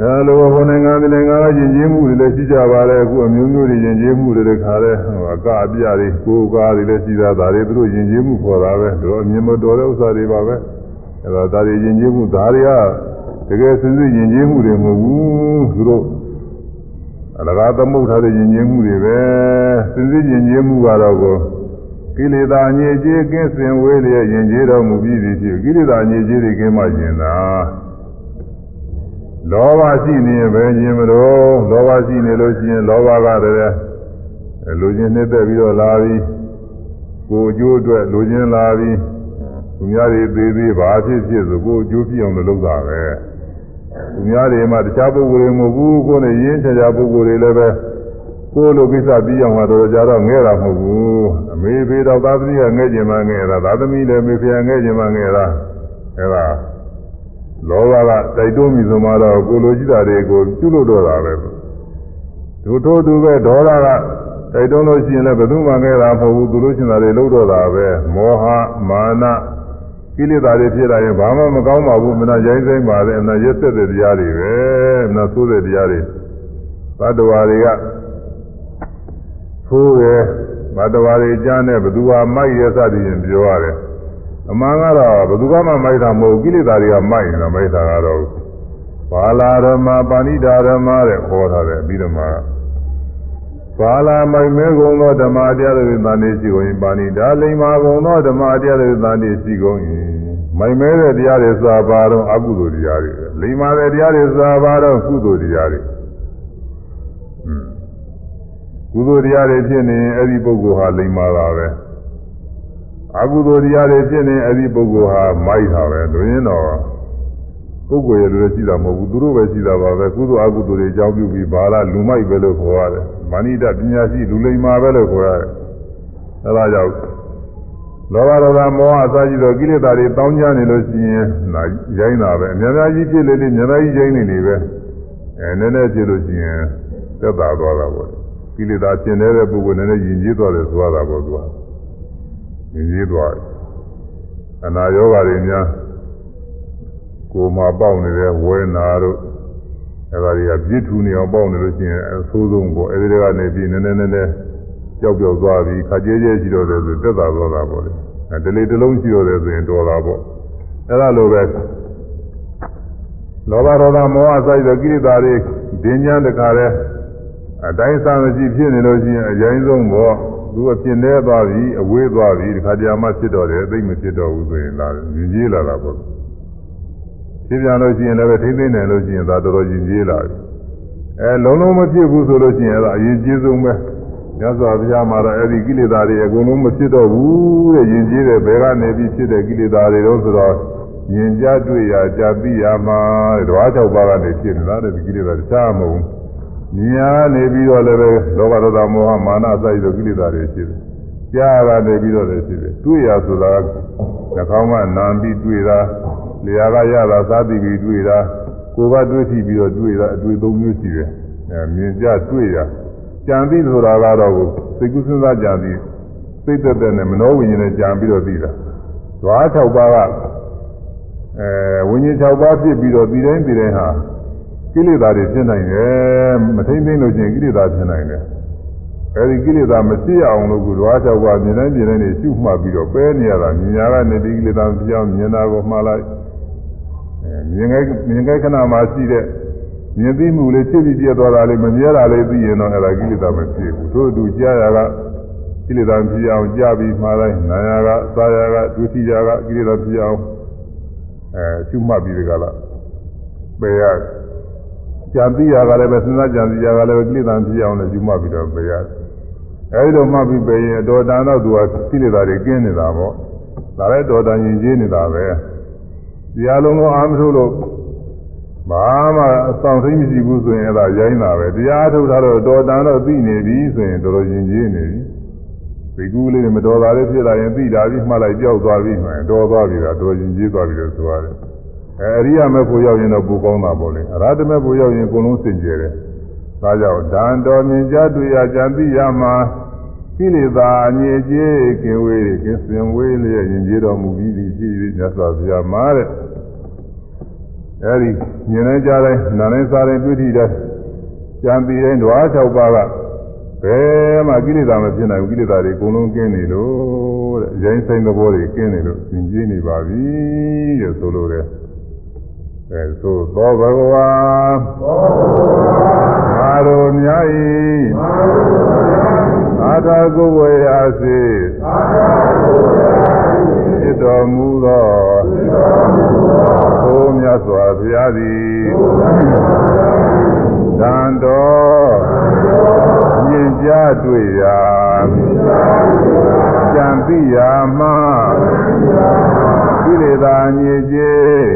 အဲလိုဘုန်းနိုင်ငံပြည်နိုင်ငံကယဉ်ကျေးမှုတွေလည်းရှိကြပါတယ်အခုအမျိုးမျိုးတွေယဉ်ကျေးမှုတွေတခါလဲဟိုအကအပြတွေကိုယ်ကားတွေလည်းရှိတာဒါတွေသူတို့ယဉ်ကျေးမှုခေါ်တာပဲသူတို့အမြင်မတော်တဲ့ဥစ္စာတွေပါပဲအဲဒါဒါတွေယဉ်ကျေးမှုဒါတွေကတကယ်စင်စစ်ယဉ်ကျေးမှုတွေမဟုတ်ဘူးသူတို့အလကားသမုတ်ထားတဲ့ယဉ်ကျေးမှုတွေပဲစင်စစ်ယဉ်ကျေးမှုကတော့ကိုကိလေသာညစ်ကြေးကင်းစင်ဝေးလျက်ယဉ်ကျေးတော်မူပြီးသည်ဖြစ်ကိလေသာညစ်ကြေးတွေကင်းမှယဉ်တာ လောဘရှိနေရင်ပဲယဉ်မလို့လောဘရှိနေလို့ရှိရင်လောဘကတည်းကလူချင်းနှိမ့်သက်ပြီးတော့လာပြီးကိုအကျိုးအတွက်လူချင်းလာပြီးသူများတွေသေးသေးဘာဖြစ်ဖြစ်ဆိုကိုအကျိုးပြအောင်လုပ်တာပဲသူများတွေမှတခြားပုဂ္ဂိုလ်တွေမဟုတ်ဘူးကိုယ်နဲ့ရင်းချာချာပုဂ္ဂိုလ်တွေလည်းပဲကိုယ်လိုကိစ္စပြီးအောင်တော့တော်ကြတော့ငဲတာမဟုတ်ဘူးအမေဖေတော့သာသမီကငဲ့ကျင်မှငဲတာသာသမီလည်းမေဖေကငဲ့ကျင်မှငဲတာအဲဒါ လောဘကတိုက်တွန်းပြီဆိုမှတော့ကိုလိုရှိတာတွေကိုပြုလို့တော့တာပဲဒုထို့သူပဲဒေါသကတိုက်တွန်းလို့ရှိရင်လည်းဘယ်သူမှငဲတာမဟုတ်ဘူးသူတို့ရှင်တာတွေလို့တော့တာပဲမောဟမာနကိလေသာတွေဖြစ်လာရင်ဘာမှမကောင်းပါဘူးမနာရိုင်းစိမ့်ပါတဲ့အနာရက်သက်တဲ့တရားတွေပဲအနာဆိုးတဲ့တရားတွေသတ္တဝါတွေကဆိုးတယ်သတ္တဝါတွေကြားနဲ့ဘသူဟာမိုက်ရသတည်ရင်ပြောရတယ် အမှန်ကတော့ဘသူကမှမိုက်တာမဟုတ်ကိလေသာတွေကမိုက်နေတာမိုက်တာကတော့ဘာလာဓမ္မပါဏိတာဓမ္မတဲ့ခေါ်ထားတယ်ပြီးတော့မှဘာလာမိုက်မဲကုန်သောဓမ္မတရားတွေသံနေရှိကုန်ရင်ပါဏိတာလိမ္မာကုန်သောဓမ္မတရားတွေသံနေရှိကုန်ရင်မိုက်မဲတဲ့တရားတွေစွာပါတော့အကုသိုလ်တရားတွေလိမ္မာတဲ့တရားတွေစွာပါတော့ကုသိုလ်တရားတွေကုသိုလ်တရားတွေဖြစ်နေရင်အဲ့ဒီပုဂ္ဂိုလ်ဟာလိမ္မာတာပဲ အကုသိုလ်တရားတွေဖြစ်နေအဲ့ဒီပုဂ္ဂိုလ်ဟာမိုက်တာပဲလူရင်းတော့ပုဂ္ဂိုလ်ရဲ့လူတွေရှိတာမဟုတ်ဘူးသူတို့ပဲရှိတာပါပဲကုသိုလ်အကုသိုလ်တွေအကြောင်းပြုပြီးဘာလားလူမိုက်ပဲလို့ခေါ်ရတယ်မာနိတပညာရှိလူလိမ္မာပဲလို့ခေါ်ရတယ်အဲဒါကြောင့်လောဘဒေါသမောဟအစရှိသောကိလေသာတွေတောင်းကြနေလို့ရှိရင်ရိုင်းတာပဲအများများကြီးဖြစ်လေလေအများများကြီးရိုင်းနေနေပဲအဲနည်းနည်းဖြစ်လို့ရှိရင်သက်သာသွားတာပေါ့ကိလေသာကျင်နေတဲ့ပုဂ္ဂိုလ်နည်းနည်းယဉ်ကျေးသွားတယ်ဆိုရတာပေါ့သူက ယဉ်ကျေးသွားတယ်အနာယောဂါတွေများကိုယ်မှာပေါက်နေတဲ့ဝဲနာတို့အဲဒါတွေကပြည့်ထူနေအောင်ပေါက်နေလို့ရှိရင်အဆိုးဆုံးပေါ့အဲဒီတွေကနေပြီးနည်းနည်းနည်းနည်းကြောက်ကြောက်သွားပြီးခါကျဲကျဲရှိတော့တယ်ဆိုတက်တာသွားတာပေါ့လေအဲတလေတလုံးရှိတော့တယ်ဆိုရင်တော်တာပေါ့အဲဒါလိုပဲလောဘဒေါသမောဟစိုက်တဲ့ကိလေသာတွေဒင်းညာတခါတဲ့အတိုင်းစာမရှိဖြစ်နေလို့ရှိရင်အရင်ဆုံးပေါ့ သူအဖြစ်နေသွားပြီအဝေးသွားပြီဒီခါကြာမှဖြစ်တော့တယ်အသိမဖြစ်တော့ဘူးဆိုရင်လာရင်ကြီးလာတာပေါ့ဖြစ်ပြန်လို့ရှိရင်လည်းထိမ့်သိမ့်တယ်လို့ရှိရင်ဒါတော်တော်ရင်ကြီးလာပြီအဲလုံးလုံးမဖြစ်ဘူးဆိုလို့ရှိရင်အဲ့ဒါအရင်ကြီးဆုံးပဲမြတ်စွာဘုရားမှာတော့အဲ့ဒီကိလေသာတွေအကုန်လုံးမဖြစ်တော့ဘူးတဲ့ရင်ကြီးတဲ့ဘယ်ကနေပြီးဖြစ်တဲ့ကိလေသာတွေတော့ဆိုတော့ယင်ကြတွေ့ရကြာသိရမှာတဲ့ဓဝါ၆ပါးကနေဖြစ်နေတာတဲ့ဒီကိလေသာတခြားမဟုတ်ဘူး ဉာဏ်နေပြီးတော့လည်းပဲလောဘဒေါသမောဟမာနစိုက်သောကိလေသာတွေဖြစ်တယ်ကြားကနေပြီးတော့လည်းဖြစ်တယ်တွေ့ရဆိုတာနှာခေါင်းကနာပြီးတွေ့တာလျာကရတာသာတိပြီးတွေ့တာကိုယ်ကတွေ့ထိပြီးတော့တွေ့တာအတွေ့သုံးမျိုးရှိတယ်အဲမြင်ကြတွေ့ရကြံပြီးဆိုတာကတော့စိတ်ကူးစဉ်းစားကြံပြီးစိတ်သက်သက်နဲ့မနှောဝိညာဉ်နဲ့ကြံပြီးတော့သိတာဓဝါ၆ပါးကအဲဝိညာဉ်6ပါးဖြစ်ပြီးတော့ဒီတိုင်းဒီတိုင်းဟာ ကိလေသာတွေဖြစ်နိုင်တယ်မထိမ့်သိမ့်လို့ချင်းကိလေသာဖြစ်နိုင်တယ်အဲဒီကိလေသာမဖြစ်အောင်လို့ကုဓဝါ6ပါးမြင်တိုင်းမြင်တိုင်းနေရှုမှတ်ပြီးတော့ပဲနေရတာမြင်ရကနေဒီကိလေသာမဖြစ်အောင်မြင်တာကိုမှားလိုက်အဲမြင်ခဲ့မြင်ခဲ့ခဏမှရှိတဲ့မြင်သိမှုလေးဖြစ်ပြီးပြတ်သွားတာလေးမမြဲတာလေးသိရင်တော့အဲဒါကိလေသာမဖြစ်ဘူးထို့အတူကြားရကကိလေသာဖြစ်အောင်ကြားပြီးမှားလိုက်နာရကသာရကဒုတိယကကိလေသာဖြစ်အောင်အဲရှုမှတ်ပြီးဒီကလာပေရ ကြံသိရကလည်းပဲစဉ်းစားကြံသိရကလည်းပဲကိလေသာဖြစ်အောင်လည်းရှုမှတ်ပြီးတော့ပေရအဲဒီလိုမှတ်ပြီးပေရင်အတော်တန်တော့သူကကိလေသာတွေကင်းနေတာပေါ့ဒါလည်းတော်တန်ရင်ကြီးနေတာပဲဒီအလုံးလုံးအာမထုတ်လို့ဘာမှအဆောင်သိမရှိဘူးဆိုရင်အဲ့ဒါရိုင်းတာပဲတရားထုတ်တာတော့တော်တန်တော့သိနေပြီဆိုရင်တော်တော်ရင်ကြီးနေပြီဒီကူးလေးမတော်တာလေးဖြစ်လာရင်သိတာပြီးမှတ်လိုက်ကြောက်သွားပြီးမှတော်သွားပြီလားတော်ရင်ကြီးသွားပြီလို့ဆိုရတယ် အဲအရိယာမေဖို့ရောက်ရင်တော့ပူကောင်းတာပေါ့လေအရဟတမေဖို့ရောက်ရင်အကုန်လုံးစင်ကြယ်တယ်ဒါကြောင့်ဒံတော်မြင်ကြတွေ့ရကြံသိရမှာကိလေသာအငြိကျေးကင်ဝေးကင်စင်ဝေးလျက်ရင်ကျေးတော်မူပြီးပြီဖြစ်ပြီးမြတ်စွာဘုရားမှာတဲ့အဲဒီမြင်နေကြတဲ့နာနေစားတဲ့တွေ့ထိတဲ့ကြံပြီးတဲ့ဓဝါ၆ပါးကဘယ်မှကိလေသာမဖြစ်နိုင်ဘူးကိလေသာတွေအကုန်လုံးကင်းနေလို့တဲ့အရင်ဆိုင်သဘောတွေကင်းနေလို့သင်ကြည့်နေပါပြီတဲ့ဆိုလိုတယ် အဲဆိုသောဘဂဝါသာတော်များ၏သာသာကိုဝေရာစေဖြစ်တော်မူသောဘုရားမြတ်စွာဘုရားသည်တန်တော်မြင်ကြတွေ့ရာကြံသိရာမှ ကိလေသာညစ်ကြေး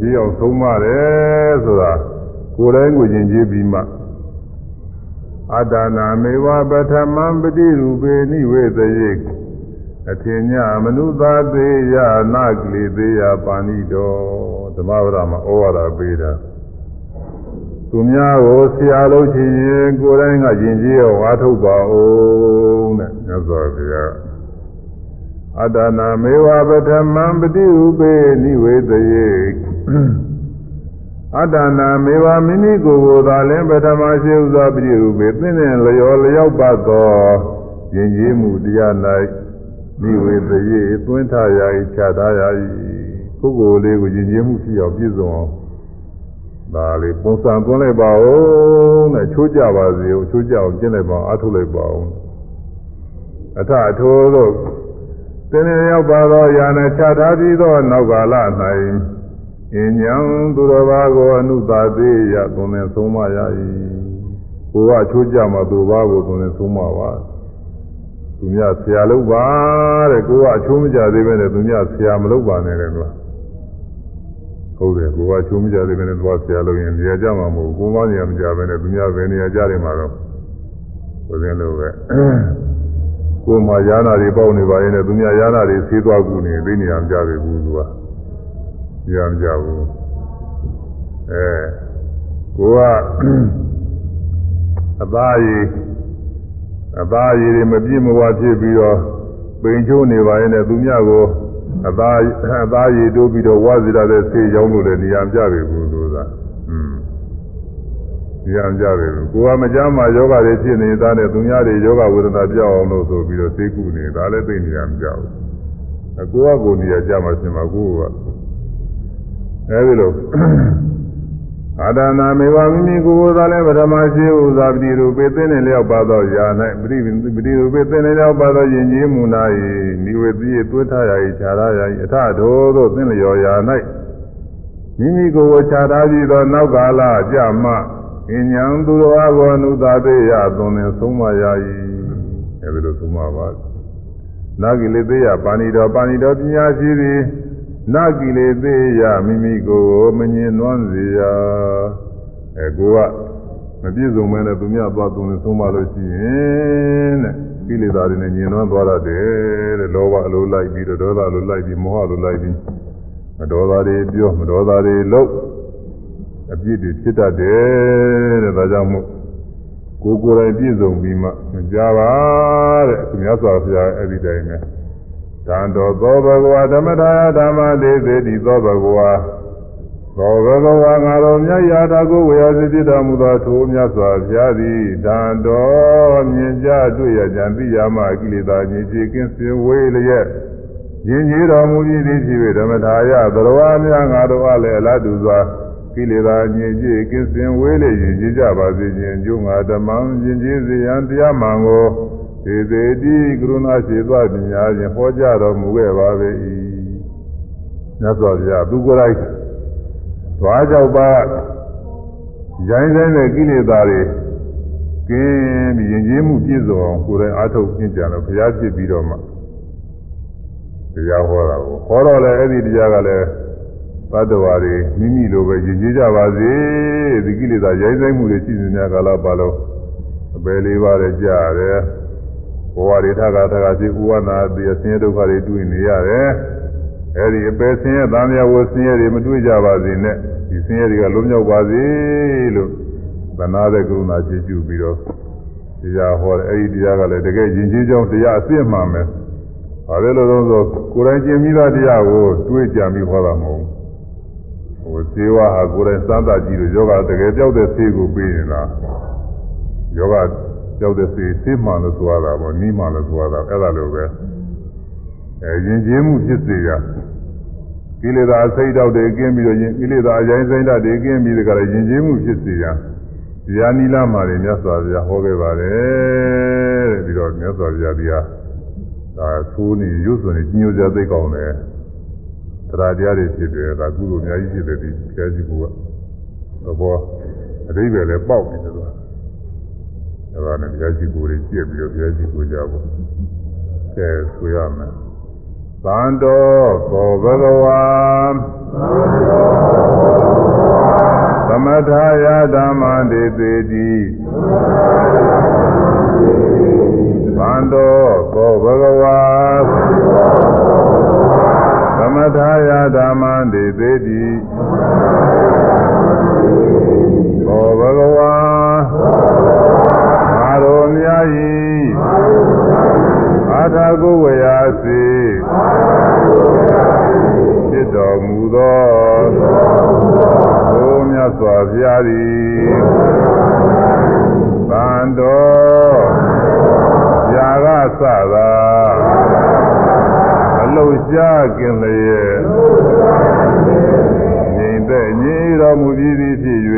ကိုယဉ်ကျေးအောင်ဆုံးမတယ်ဆိုတာကိုယ်တိုင်းကိုယဉ်ကျေးပြီးမှအတ္တနာမေဝပထမံပတိရူပေနိဝေသယေအထင်ညမနုသာသေးယနာကလေသေးယပါဏိတော်ဓမ္မဝရမှာဩဝါဒပေးတာသူများကိုဆရာလို့ချင်ရင်ကိုယ်တိုင်းကယဉ်ကျေးအောင်အားထုတ်ပါဦးတဲ့မြတ်စွာဘုရား အတ္တနာမေဝပထမံပတိရူပေနိဝေသယေအတ္တနာမေဝမိမိကိုယ်ကိုယ်သာလင်ပထမရှိဥသောပရိရူပေသင်္နေလျောလျောက်ပတ်သောယဉ်ကျေးမှုတရား၌မိဝေသရေသွင်းထားရာ၏ခြားထားရာ၏ပုဂ္ဂိုလ်လေးကိုယဉ်ကျေးမှုရှိအောင်ပြည့်စုံအောင်ဒါလေးပုံစံသွင်းလိုက်ပါဦးတဲ့ချိုးကြပါစေဦးချိုးကြအောင်ကျင့်လိုက်ပါအားထုတ်လိုက်ပါဦးအထအထိုးသို့ သင်္နေရောက်ပါသောယာနဲ့ခြားထားပြီးသောနောက်ကာလ၌အင်းညံသူတော်ဘာကိုအနုသာသေးရသွန်သင်ဆုံးမရ၏ကိုကချိုးကြမှာသူဘာကိုသွန်သင်ဆုံးမပါသူများဆရာလုပ်ပါတဲ့ကိုကအချိုးမကြသေးပဲနဲ့သူများဆရာမလုပ်ပါနဲ့တဲ့ကွာဟုတ်တယ်ကိုကအချိုးမကြသေးပဲနဲ့သူကဆရာလုပ်ရင်နေရာကြမှာမဟုတ်ဘူးကိုမနေရာမကြပဲနဲ့သူများပဲနေရာကြတယ်မှာတော့ဘုရင်လိုပဲ ကိုမှယာနာတွေပေါက်နေပါရင်လည်းသူများယာနာတွေဆေးသွားကူနေသိနေရမကြသေးဘူးသူကရမကြဘူးအဲကိုကအသားရည်အသားရည်တွေမပြည့်မဝဖြစ်ပြီးတော့ပိန်ချိုးနေပါရင်လည်းသူများကိုအသားအသားရည်တိုးပြီးတော့ဝါစီရတဲ့ဆေးရောင်းလို့လည်းနေရာမကြပြီဘူးသူကอืม နေရာမကြပြီဘူးကိုကမကြမ်းမှာယောဂတွေဖြစ်နေတာနဲ့သူများတွေယောဂဝေဒနာပြောက်အောင်လို့ဆိုပြီးတော့ဆေးကုနေတာလည်းသိနေရမကြဘူးအကိုကကိုနေရာကြမှာရှင်မှာကိုကအဲဒီလိုအာဒနာမေဝမိမိကိုယ်ကိုယ်သာလည်းပထမရှိဥသာပတိရူပေသင်းနေလျောက်ပါသောယာ၌ပတိပတိရူပေသင်းနေလျောက်ပါသောယဉ်ကျေးမှု၌နိဝေတိသွေးထားရာ၏ခြာထားရာ၏အထထိုသို့သင်လျော်ရာ၌မိမိကိုယ်ကိုခြာထားပြီးသောနောက်ကာလကြမှ အញ្ញံသူတော်အဘောနုသာသေးရသွန်သင်ဆုံးမရာ၏အဲဒီလိုဆုံးမပါနာဂိလေသေယပါဏိတော်ပါဏိတော်ပညာရှိသည်နာကိလေသေယမိမိကိုယ်ကိုမငြင်းနွမ်းစေရအဲကိုကမပြည့်စုံမဲနဲ့သူများသွားသူနဲ့သုံးပါလို့ရှိရင်တဲ့ကိလေသာတွေနဲ့ညင်နွမ်းသွားတတ်တယ်တဲ့လောဘအလိုလိုက်ပြီးတော့ဒေါသလိုလိုက်ပြီးမောဟလိုလိုက်ပြီးမဒေါသတွေပြောမဒေါသတွေလုပ် အပြစ်တွေဖြစ်တတ်တယ်တဲ့ဒါကြောင့်မို့ကိုယ်ကိုယ်တိုင်ပြည့်စုံပြီးမှမကြပါတဲ့သူများစွာဘုရားအဲ့ဒီတိုင်းနဲ့တံတော်သောဘဂဝါဓမ္မထာဓမ္မဒေသေတိသောဘဂဝါသောဘဂဝါငါတော်မြတ်ရာတာကိုဝေယစိတ္တော်မူသောထိုမြတ်စွာဘုရားသည်တံတော်မြင်ကြတွေ့ရကြံသိရမှကိလေသာညစ်ကြေးကင်းစင်ဝေးလျက်ယဉ်ကျေးတော်မူပြီးသည်ဖြစ်၍ဓမ္မထာယသရဝါများငါတို့အားလည်းအလားတူစွာ ကိလေသာညစ်ကြေးကင်းစင်ဝေးလျက်ယဉ်ကျေးကြပါစေခြင်းကျိုးငါဓမ္မယဉ်ကျေးစေရန်တရားမှန်ကိုသေသေးတိကရုဏာရှိသွားပညာဖြင့်ဟောကြားတော်မူခဲ့ပါ၏မြတ်စွာဘုရားသူကိုယ်တိုင်သွားကြောက်ပါရိုင်းဆိုင်တဲ့ကိလေသာတွေကင်းပြီးယဉ်ကျေးမှုပြည့်စုံအောင်ကိုယ်တိုင်အားထုတ်ပြကြတော့ဘုရားဖြစ်ပြီးတော့မှတရားဟောတာကိုဟောတော့လည်းအဲ့ဒီတရားကလည်း သတ္တဝါတွေမိမိလိုပဲယဉ်ကျေးကြပါစေဒီကိလေသာရိုင်းဆိုင်မှုတွေရှိနေတဲ့ကာလပါလို့အပယ်လေးပါးလည်းကြားရတယ်ဘဝတွေထကာထကာရှိဥဝနာတိအဆင်းရဲဒုက္ခတွေတွေ့နေရတယ်အဲဒီအပယ်ဆင်းရဲသံဃာဝဆင်းရဲတွေမတွေ့ကြပါစေနဲ့ဒီဆင်းရဲတွေကလုံးမြောက်ပါစေလို့သနာတဲ့ကရုဏာရှိကျူပြီးတော့တရားဟောတယ်အဲဒီတရားကလည်းတကယ်ယဉ်ကျေးကြောင်းတရားအစစ်မှန်မယ်ဘာလဲလို့တော့ဆိုကိုယ်တိုင်ကျင့်ပြီးသားတရားကိုတွေးကြံပြီးဟောတာမဟုတ်ဘူး ဟိုဇေဝဟာကိုယ်တိုင်စမ်းသပ်ကြည့်လို့ယောဂတကယ်ကြောက်တဲ့ဆေးကိုပေးရင်လားယောဂကြောက်တဲ့စိတ်သိမှလို့ဆိုရတာပေါ့နီးမှလို့ဆိုရတာအဲ့ဒါလိုပဲအဲယဉ်ကျေးမှုဖြစ်စေရကိလေသာစိတ်တောက်တွေကင်းပြီးတော့ယဉ်ကိလေသာအရင်စိတ်ဓာတ်တွေကင်းပြီးတော့ယဉ်ကျေးမှုဖြစ်စေရဒီယာနီလာမှာတွေမြတ်စွာဘုရားဟောခဲ့ပါတယ်တဲ့ပြီးတော့မြတ်စွာဘုရားဒီဟာဒါသိုးနေရုပ်စွန်နေညှို့ကြသိကောင်းတယ် တရားတရားတွေဖြစ်တယ်ဒါကုသိုလ်အများကြီးဖြစ်တယ်ဒီတရားစီကူကသဘောအတိပ္ပယ်လည်းပေါက်နေတယ်သူကဒါကလည်းတရားစီကူတွေကြည့်ပြီးတော့တရားစီကူကြဖို့ကဲဆိုရမယ်သံတော်သောဘဂဝါသမထာယဓမ္မတေသေတိသံတော်သောဘဂဝါသ မထာယဓမ္မတေသေတိသောဘဂဝါအာရောမြာယီအာထာကုဝေယစေဖြစ်တော်မူသောဘုမြတ်စွာဘုရားသည်သံတော်ຢာကသသာ လှုပ်ရှားခြင်းလျက်ငြိမ်သက်ငြိမ်တော်မူပြီးသည်ဖြစ်၍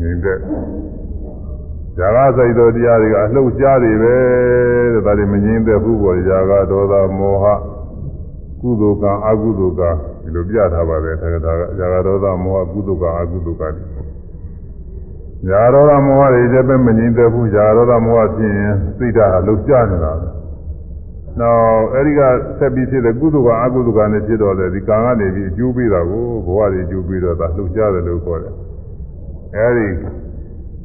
ငြိမ်သက်ဇာကစိတ်တော်တရားတွေကအလှုပ်ရှားတွေပဲတဲ့ဒါတွေမငြိမ်သက်ဘူးပေါ်ဇာကဒေါသမောဟကုသိုလ်ကံအကုသိုလ်ကဒီလိုပြထားပါတယ်ထာကဒါကဇာကဒေါသမောဟကုသိုလ်ကံအကုသိုလ်ကတွေ ຢာဒေါသမောဟတွေလည်းပဲမငြင်းသက်ဘူးຢာဒေါသမောဟဖြစ်ရင်စိတ်ဓာတ်လှုပ်ရှားနေတာပဲနောက်အဲဒီကဆက်ပြီးဖြစ်တဲ့ကုသိုလ်ကအကုသိုလ်ကံနဲ့ဖြစ်တော့လေဒီကံကနေပြီးအကျိုးပေးတာကိုဘဝတွေအကျိုးပေးတော့ဒါလှုပ်ရှားတယ်လို့ခေါ်တယ်အဲဒီ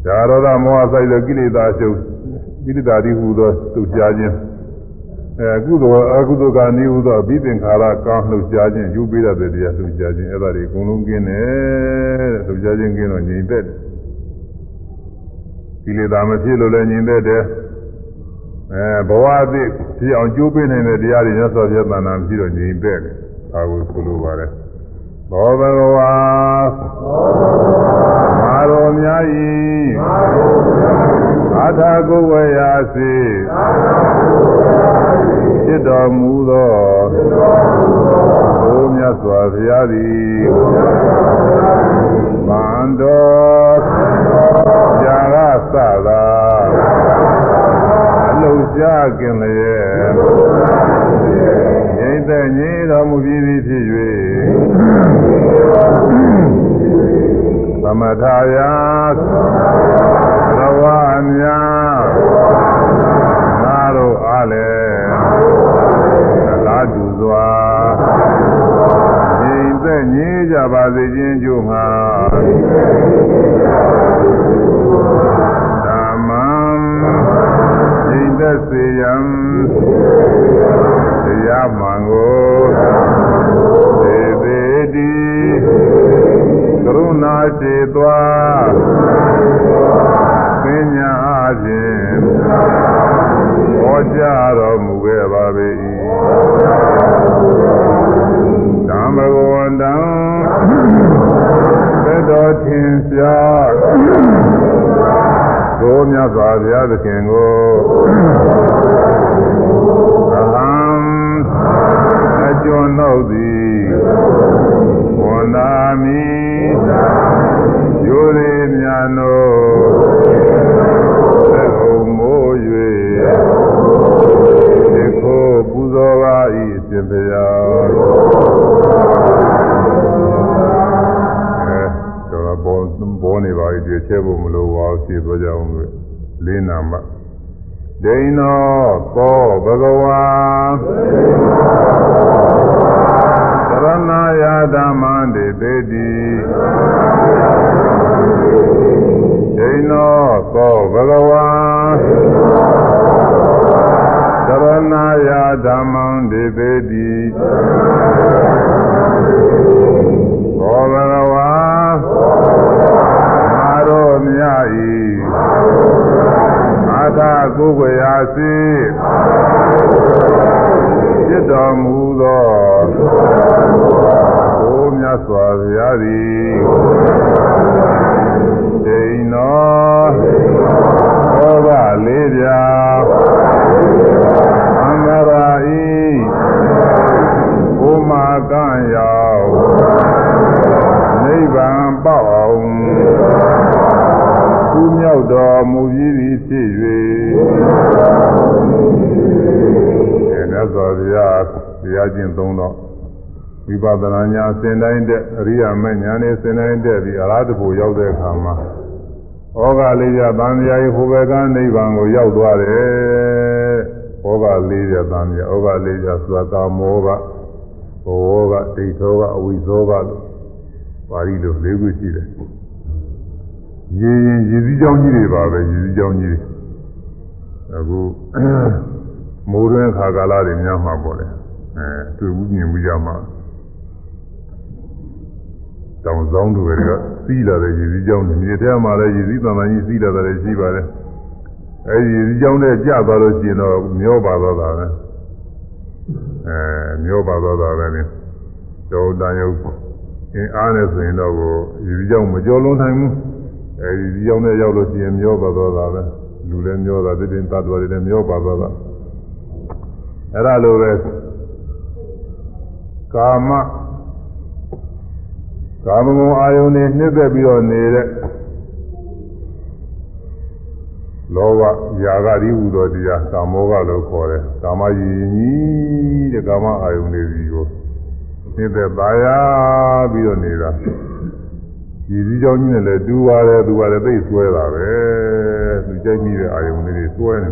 ဇာရောဒမောဟဆိုင်တဲ့ကိလေသာရှုပ်ကိလေသာတိဟူသောလှုပ်ရှားခြင်းအဲကုသိုလ်အကုသိုလ်ကနေဟူသောအဘိသင်္ခါရကောင်းလှုပ်ရှားခြင်းယူပေးတဲ့တရားလှုပ်ရှားခြင်းအဲ့ဒါတွေအကုန်လုံးကင်းတယ်တဲ့လှုပ်ရှားခြင်းကင်းတော့ငြိမ်သက်တယ် ကိလေသာမဖြစ်လို့လည်းငြိမ်သက်တယ်အဲဘဝအသစ်ဖြစ်အောင်ကြိုးပေးနိုင်တဲ့တရားတွေရသော်ပြသနာမရှိတော့ငြိမ်သက်တယ်ဒါကိုဆိုလိုပါတယ်ဘောဘဂဝါမာရောများဤအာထာကုဝေယာစေဖြစ်တော်မူသောဘု မြတ်စွာဘုရားသည်ဗန္တော်ဇာရသသာအလုံးရှားกินလျက်ငြိမ့်သက်ငြိမ်တော်မူပြီးပြီဖြစ်၍သမထာယသဝအမြသာတို့အားလည်းသာ တူစွာငြိမ့်သက်ငြိမ်ကြပါစေခြင်းကြို့မှာဓမ္မံငြိမ့်သက်စေယံတရားမှန်ကိုသေသေးတိကရုဏာရှိသွားပညာအခြင်းဟောကြားတော်မူခဲ့ပါပေ၏ ဓမ္မဂဝန္တံသတ္တော်ထင်ရှားဘုရားစွာဘုရားသခင်ကိုသဟံအကျွန်ုပ်သည်ဝန္တာမိယိုရေမြတ်နိုသက်ကုန်မိုး၍ ချဲဖို့မလိုပါဘူးရှင်းသွားကြအောင်လို့လေးနာမဒိဏော ကိုယ်ွယ် တရားကျင့်သုံးတော့ဝိပဿနာညာစင်တိုင်းတဲ့အရိယာမဉာဏ်နဲ့စင်တိုင်းတဲ့ပြီးအလားတဖို့ရောက်တဲ့အခါမှာဩဃလေးရသံဃာရေးဟိုဘက်ကနိဗ္ဗာန်ကိုရောက်သွားတယ်ဩဃလေးရသံဃာဩဃလေးရဆိုတာကာမောကဘောကဒိဋ္ဌောကအဝိဇောကလို့ပါဠိလို၄ခုရှိတယ်ရေရင်ရည်စည်းကြောင်းကြီးတွေပါပဲရည်စည်းကြောင်းကြီးတွေအခုမိုးတွင်းခါကာလတွေများမှာပေါ့လေ အဲတွေ့ဘူးမြင်ဘူးကြမှာတောင်ဆောင်တွေကစီးလာတဲ့ရည်စည်းကြောင်းတွေမြေထဲမှာလည်းရည်စည်းတန်တန်ကြီးစီးလာတယ်ရှိပါတယ်အဲဒီရည်စည်းကြောင်းနဲ့ကြာသွားလို့ရှိရင်တော့မျောပါတော့တာပဲအဲမျောပါတော့တာပဲလေတော့တန်ရုပ်အင်းအားနဲ့ဆိုရင်တော့ကိုရည်စည်းကြောင်းမကြောလုံးနိုင်ဘူးအဲဒီဒီကြောင်းနဲ့ရောက်လို့ရှိရင်မျောပါတော့တာပဲလူလည်းမျောတာတိတင်တတ်တော်တွေလည်းမျောပါတော့တာအဲ့ဒါလိုပဲ ကာမကာမဂုဏ်အာယုန်နဲ့နှိမ့်သက်ပြီးတော့နေတဲ့လောဘຢာကဒီဟူသောတရားကာမောကလို့ခေါ်တယ်ကာမယဉ်ကြီးတဲ့ကာမအာယုန်တွေစီကိုနှိမ့်သက်ပါရပြီးတော့နေတာဒီစည်းကြောင်းကြီးနဲ့လည်းတူပါတယ်သူကလည်းသိဆွဲတာပဲသူကြိုက်မိတဲ့အာယုန်လေးတွေဆွဲနေ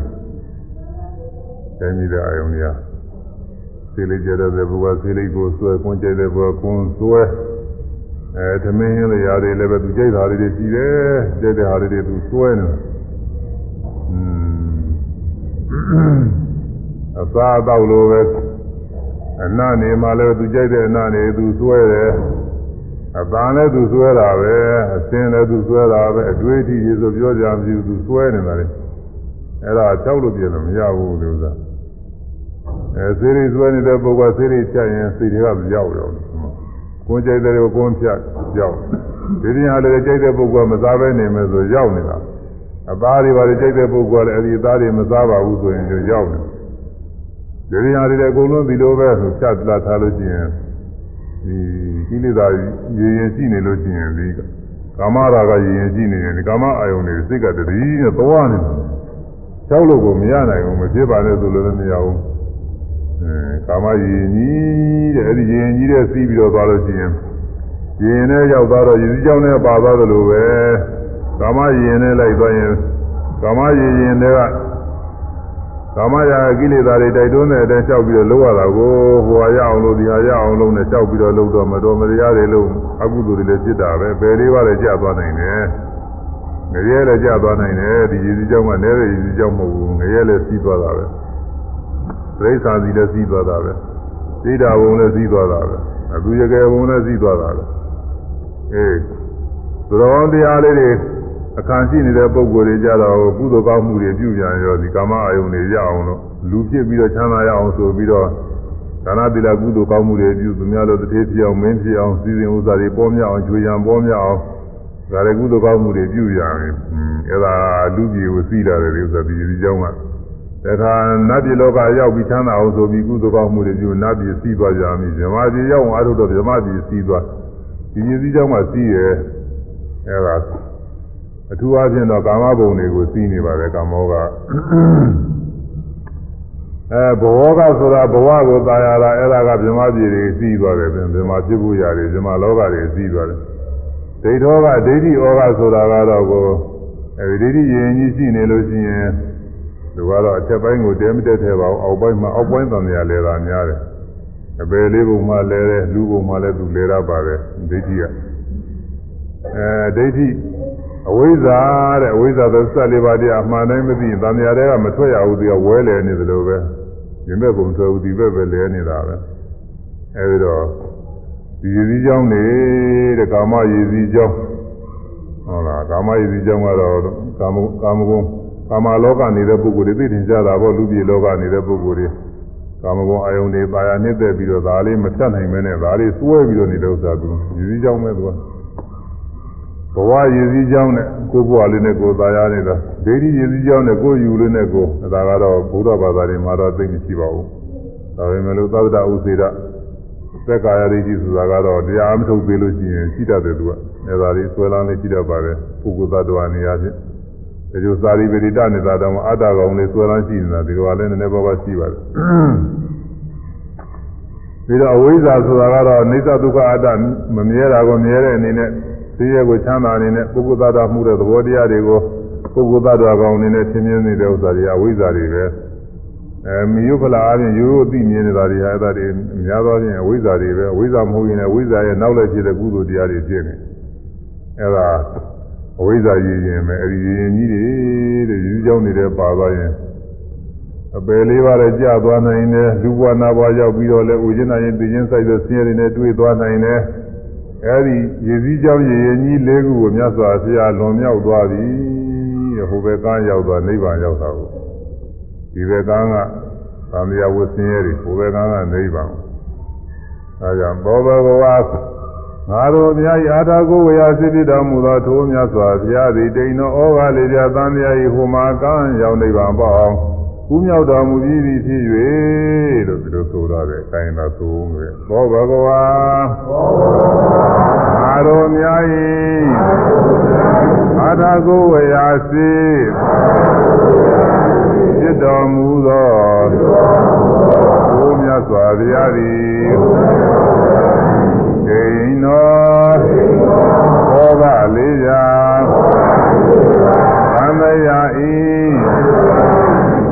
ကြိုက်မိတဲ့အာယုန်တွေက ဆေးလေးကြတဲ့ဘုရားဆေးလေးကိုဆွဲကွန်းကြတဲ့ဘုရားကွန်းဆွဲအဲသမင်းရင်းတွေရတယ်လည်းပဲသူကြိုက်တာလေးတွေရှိတယ်ကြိုက်တဲ့ဟာလေးတွေသူဆွဲနေอืมအသာအတော့လိုပဲအနနေမှလည်းသူကြိုက်တဲ့အနနေသူဆွဲတယ်အပန်းလည်းသူဆွဲတာပဲအစင်းလည်းသူဆွဲတာပဲအတွေးအထိရေဆိုပြောကြမရှိဘူးသူဆွဲနေတာလေအဲ့ဒါကြောက်လို့ပြလို့မရဘူးလို့ဆိုတာ အဲစေရီဆွဲနေတဲ့ပုဂ္ဂိုလ်စေရီဖြတ်ရင်စိတ်တွေကရောက်ရောကိုယ်ကြိုက်တဲ့ကိုကိုယ်ဖြတ်ရောက်ဒီရင်ဟာလည်းကြိုက်တဲ့ပုဂ္ဂိုလ်မစားဘဲနေမယ်ဆိုရောက်နေတာအသားတွေပါလေကြိုက်တဲ့ပုဂ္ဂိုလ်လည်းအဲဒီအသားတွေမစားပါဘူးဆိုရင်就ရောက်နေဒီရင်ဟာတွေအကုန်လုံးဒီလိုပဲဆိုဖြတ်လာထားလို့ရှိရင်ဒီကိလေသာရေရင်ရှိနေလို့ရှိရင်ဒီကာမရာဂရေရင်ရှိနေရင်ဒီကာမအာယုန်တွေစိတ်ကတတိနဲ့သွားနေတယ်ကြောက်လို့ကိုမရနိုင်ဘူးမဖြစ်ပါနဲ့ဆိုလို့လည်းမရဘူးအဲ ကာမရေရင်ကြီးတဲ့အဲ့ဒီရေရင်ကြီးတဲ့စီးပြီးတော့သွားလို့ရှိရင်ရေရင်နဲ့ရောက်သွားတော့ရေစီးကြောင်းနဲ့ပါသွားသလိုပဲကာမရေရင်နဲ့လိုက်သွားရင်ကာမရေရင်တွေကကာမရာကိလေသာတွေတိုက်တွန်းတဲ့အတိုင်းလျှောက်ပြီးတော့လုပ်ရတာကိုဟိုဟာရအောင်လို့ဒီဟာရအောင်လို့နဲ့လျှောက်ပြီးတော့လုပ်တော့မတော်မတရားတွေလုပ်အကုသိုလ်တွေလည်းဖြစ်တာပဲပယ်လေးပါးလည်းကြာသွားနိုင်တယ်ငရဲလည်းကြာသွားနိုင်တယ်ဒီရည်စည်းကြောင်းကလည်းရည်စည်းကြောင်းမဟုတ်ဘူးငရဲလည်းစီးသွားတာပဲ ပြိဿာစီလည်းစီးသွားတာပဲသိတာဘုံလည်းစီးသွားတာပဲအခုရကယ်ဘုံလည်းစီးသွားတာပဲအေးသူတော်တရားလေးတွေအခါရှိနေတဲ့ပုံကိုယ်တွေကြတော့ကုသိုလ်ကောင်းမှုတွေပြုပြန်ရောဒီကာမအာယုန်တွေရအောင်လို့လူဖြစ်ပြီးတော့ချမ်းသာရအောင်ဆိုပြီးတော့ဒါနသီလကုသိုလ်ကောင်းမှုတွေပြုသူများတို့တတိဖြစ်အောင်မင်းဖြစ်အောင်စီစဉ်ဥစ္စာတွေပေါ်များအောင်ကျွေးရန်ပေါ်များအောင်ဒါလည်းကုသိုလ်ကောင်းမှုတွေပြုရမယ်အဲဒါလူကြီးကိုစီးလာတယ်ဒီဥစ္စာဒီဒီကြောင်းက တခါနတ်ပြည်လောကရောက်ပြီးချမ်းသာအောင်ဆိုပြီးကုသိုလ်ကောင်းမှုတွေပြုနတ်ပြည်စီးသွားကြပြီဇမပြည်ရောက်အောင်အားထုတ်တော့ဇမပြည်စီးသွားဒီကြီးစည်းကြောင်းကစီးရအဲဒါအထူးအားဖြင့်တော့ကာမဘုံတွေကိုစီးနေပါတယ်ကာမောကအဲဘဝကဆိုတာဘဝကိုตายရတာအဲ့ဒါကဗြဟ္မာပြည်တွေစီးသွားတယ်ဗြဟ္မာဖြစ်ဖို့ရတယ်ဗြဟ္မာလောကတွေစီးသွားတယ်ဒိဋ္ဌောကဒိဋ္ဌိဩဃဆိုတာကတော့ကိုအဲဒီဒိဋ္ဌိရင်ကြီးရှိနေလို့ရှိရင် သူကတော့အထက်ပိုင်းကိုတဲမတက်ထဲပါဘူးအောက်ပိုင်းမှာအောက်ပိုင်းတန်မြာလဲတာများတယ်အပယ်လေးပုံမှလဲတယ်လူပုံမှလည်းသူလဲရပါတယ်ဒိဋ္ဌိကအဲဒိဋ္ဌိအဝိဇ္ဇာတဲ့အဝိဇ္ဇာသစ္စာလေးပါးတရားအမှန်တိုင်းမသိရင်တန်မြာတွေကမထွက်ရဘူးသူကဝဲလဲနေသလိုပဲဒီဘက်ပုံထွက်ဘူးဒီဘက်ပဲလဲနေတာပဲအဲဒီတော့ဒီရည်စည်းကြောင်းနေတဲ့ကာမရည်စည်းကြောင်းဟုတ်လားကာမရည်စည်းကြောင်းကတော့ကာမကာမဂုဏ် ကာမလောကနေတဲ့ပုဂ္ဂိုလ်တွေသိတင်ကြတာပေါ့လူပြည်လောကနေတဲ့ပုဂ္ဂိုလ်တွေကာမဂုဏ်အာယုန်တွေပါရနှိမ့်သက်ပြီးတော့ဒါလေးမဖြတ်နိုင်မဲနဲ့ဒါလေးစွဲပြီးတော့နေတဲ့ဥစ္စာသူရည်စည်းကြောင်းပဲသူကဘဝရည်စည်းကြောင်းနဲ့ကိုယ်ဘဝလေးနဲ့ကိုယ်သာယာနေတာဒိဋ္ဌိရည်စည်းကြောင်းနဲ့ကိုယ်ယူလေးနဲ့ကိုယ်ဒါကတော့ဘုရားဘာသာတွေမှာတော့သိမရှိပါဘူးဒါပေမဲ့လို့သဗ္ဗတဥစေရသက်ကာယဒိဋ္ဌိဆိုတာကတော့တရားမထုတ်သေးလို့ရှိရင်ရှိတတ်တယ်သူကအဲဒါလေးဆွဲလန်းလေးရှိတတ်ပါတယ်ပုဂ္ဂိုလ်သတ္တဝါနေရာချင်း ဒီလိုသာရိပရိတနေတာတော့အတ္တကောင်လေးစွဲလန်းရှိနေတာဒီလိုကလည်းနည်းနည်းပါးပါးရှိပါတယ်ပြီးတော့အဝိဇ္ဇာဆိုတာကတော့အိဋ္ဌဒုက္ခအတ္တမမြဲတာကိုမြဲတဲ့အနေနဲ့သိရကိုချမ်းသာအနေနဲ့ပုဂ္ဂိုလ်သားတာမှုတဲ့သဘောတရားတွေကိုပုဂ္ဂိုလ်သားတော်ကောင်အနေနဲ့သင်မြင်နေတဲ့ဥစ္စာတွေအဝိဇ္ဇာတွေပဲအဲမီယုဖလာအပြင်ရိုးရိုးသိမြင်နေတာတွေဟာအဲ့ဒါတွေများသောဖြင့်အဝိဇ္ဇာတွေပဲအဝိဇ္ဇာမဟုတ်ရင်လည်းအဝိဇ္ဇာရဲ့နောက်လည်းဖြစ်တဲ့ကုသိုလ်တရားတွေဖြစ်နေအဲ့ဒါ အဝိဇ္ဇာရည်ရင်ပဲအဲ့ဒီရည်ရင်ကြီးတွေတဲ့ယူကြောင်းနေတဲ့ပါသွားရင်အပယ်လေးပါးလည်းကြာသွားနိုင်တယ်လူဘဝနာဘဝရောက်ပြီးတော့လည်းဥကျင်နာရင်ပြင်းချင်းဆိုင်တဲ့ဆင်းရဲတွေနဲ့တွေ့သွားနိုင်တယ်အဲဒီရည်စည်းကြောင်းရည်ရင်ကြီးလေးခုကိုမြတ်စွာဘုရားလွန်မြောက်သွားပြီဟိုဘက်ကရောက်သွားနိဗ္ဗာန်ရောက်တာကိုဒီဘက်ကကသံဃာဝဆင်းရဲတွေဟိုဘက်ကကနိဗ္ဗာန်အဲကြောင့်ဘောဘဂဝါ ငါတို့အများကြီးအာထာကိုဝေယစိတ္တတော်မူသောထိုမြတ်စွာဘုရားသည်တိန်တော်ဩဃလေးပြသံဃာဤဟိုမှာကံရောက်နိဗ္ဗာန်ပေါ့အောင်ကူးမြောက်တော်မူပြီးသည်ဖြစ်၍လို့ဒီလိုဆိုတော့တယ်ခိုင်းတာဆိုဦးမယ်ဘောဘဂဝါငါတို့အများကြီးအာထာကိုဝေယစိဖြစ်တော်မူသောဘုမြတ်စွာဘုရားသည်ဂိ န်တော်ဘောဂလေးရာသံဃာဤ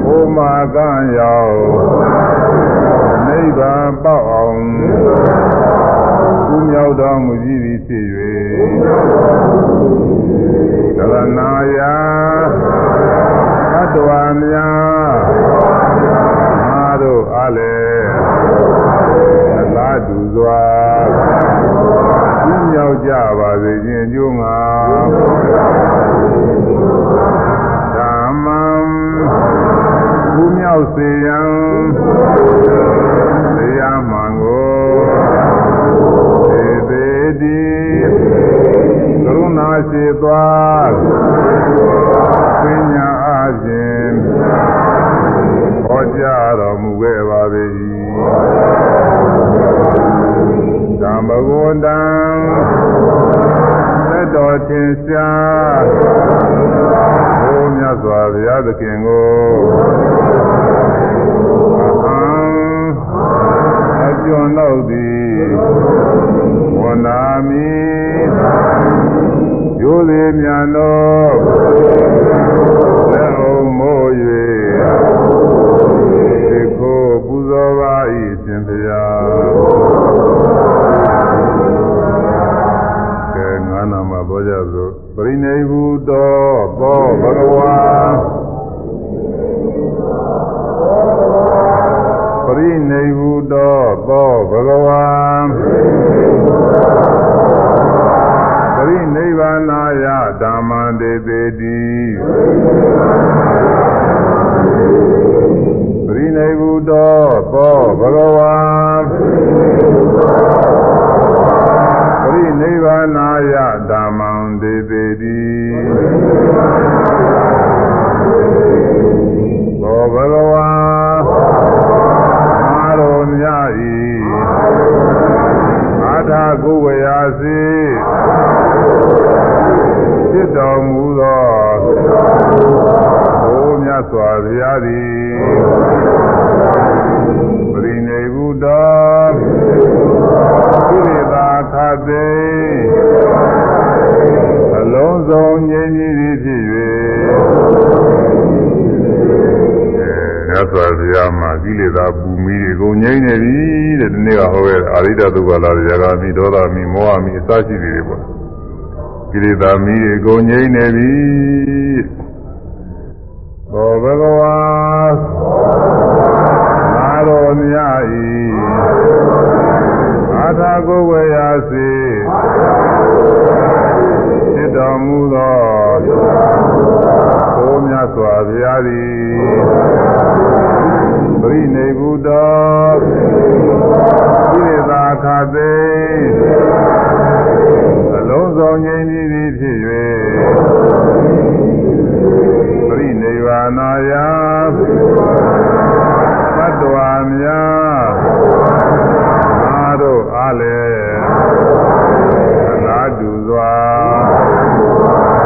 ဘုမာကံရောက်နိဗ္ဗာန်ပေါက်အောင်ကုမြောက်တော်မူကြည်သည်ဖြစ်၍သရဏာယသတ္တဝါများငါတို့အားလည်း က်စေရန်တရားမှန်ကိုသေသေးတိကရုဏာရှိသွားပညာအခြင်းဟောကြားတော်မူခဲ့ပါ၏ဓမ္မဂုဏ်တံသက်တော်ထင်ရှားဘုမြတ်စွာဘုရားသခင်ကို ရိုးသေးမြ ကိလေသာခသိအလုံးစုံငြိမ်းကြီးသည်ဖြစ်၍မြတ်စွာဘုရားမှာကိလေသာပူမီတွေကုန်ငြိမ်းနေပြီတဲ့ဒီနေ့ကဟောခဲ့အာရိတသုခလာရဂာမိဒေါသမီမောဟမိအစရှိတွေပေါ့ကိလေသာမီတွေကုန်ငြိမ်းနေပြီသောဘဂဝါသာတော်မြတ်ဤအာ ထာကိုဝေယစေဖြစ်တော်မူသောဘုရားမြတ်စွာဘုရားသည်ပရိနိဗ္ဗူတောကိလေသာခသိအလုံးစုံငြိမ်းပြီးသည်ဖြစ်၍ပရိနိဗ္ဗာနာယသတ္တဝါများငါတို့အား လည်းသနာတူစွာ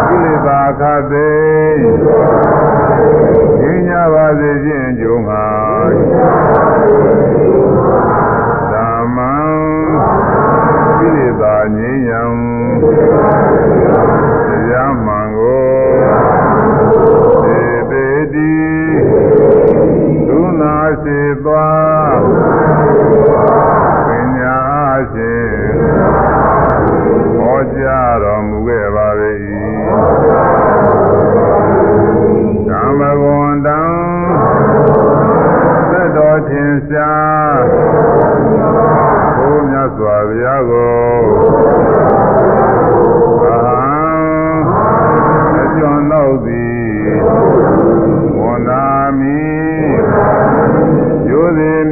ကိလေသာခသိဉာဏ်ရပါစေခြင်းကြုံဟာဓမ္မံကိလေသာငြိမ်းရန်တရားမှန်ကိုသေပေတိသုနာစေသွား ခြင်းဟောကြားတော်မူခဲ့ပါ၏ဓမ္မဂုဏ်တံသက်တော်ထင်ရှားဘုမြတ်စွာဘုရားကိုအာဟံအကျွန်တော်သည်ဝန္ဒာမိရိုသေ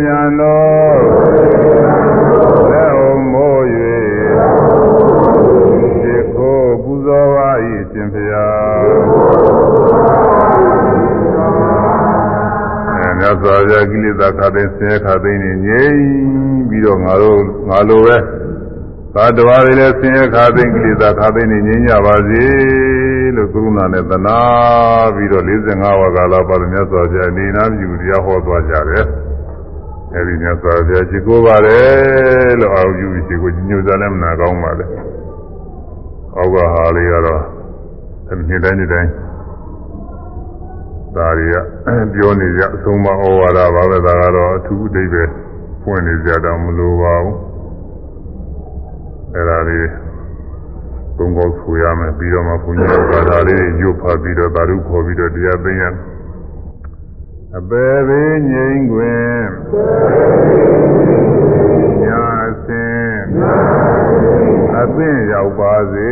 ခသိဆင်းရဲခသိနေငြိမ့်ပြီးတော့ငါတို့ငါလိုပဲသာတဝါတွေလည်းဆင်းရဲခသိကိလေသာခသိနေငြိမ့်ကြပါစေလို့ကရုဏာနဲ့သနာပြီးတော့45ဝါကာလပါလို့မြတ်စွာဘုရားနေနာပြုတရားဟောသွားကြတယ်အဲဒီမြတ်စွာဘုရားရှိခိုးပါတယ်လို့အာရုံပြုရှိခိုးညွှန်စားလည်းမနာကောင်းပါလေအောက်ကဟာလေးကတော့ဒီနေ့တိုင်းဒီတိုင်းဒါ တွေကပြောနေကြအဆုံးမဩဝါဒပါပဲဒါကတော့အထူးအတိတ်ပဲဖွင့်နေကြတော့မလိုပါဘူးအဲ့ဒါလေးသုံးခေါက်ဆူရမယ်ပြီးတော့မှဘုညာဘာသာလေးညှို့ဖတ်ပြီးတော့သာဓုခေါ်ပြီးတော့တရားသိရအပေဘေးငြိမ်ခွင်ညာစင်အသင့်ရောက်ပါစေ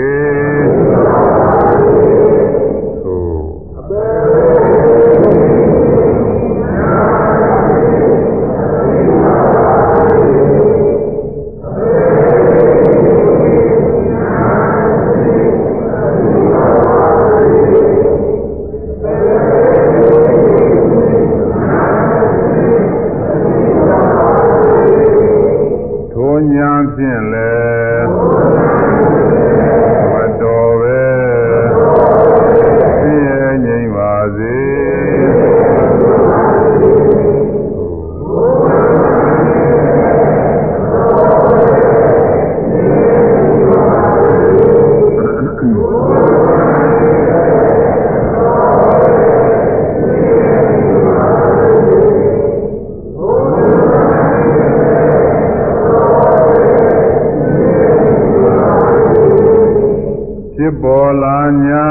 ဖြစ်ပေါ်လာညာ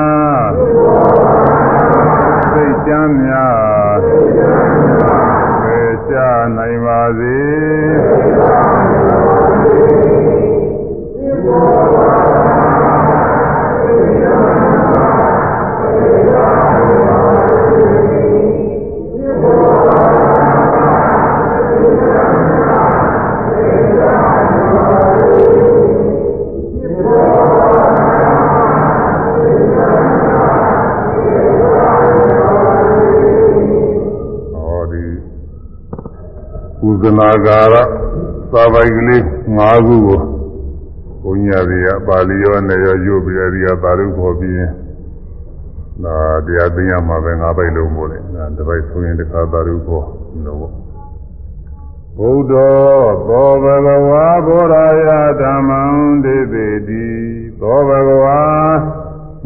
စိတ်ချမ်းများ နာကာရသာပိုက်ကလေး၅ခုကိုဘုညာတွေကပါဠိရောနဲ့ရောရွတ်ပြီးအဲဒီကသာဓုခေါ်ပြီးရင်ဒါတရားသိရမှာပဲ၅ပိုက်လုံးမို့လေဒါတစ်ပိုက်ဆိုရင်တစ်ခါသာဓုခေါ်လို့ပေါ့ဘုဒ္ဓသောဘဂဝါဘောရာယဓမ္မံဒေသေတိသောဘဂဝါ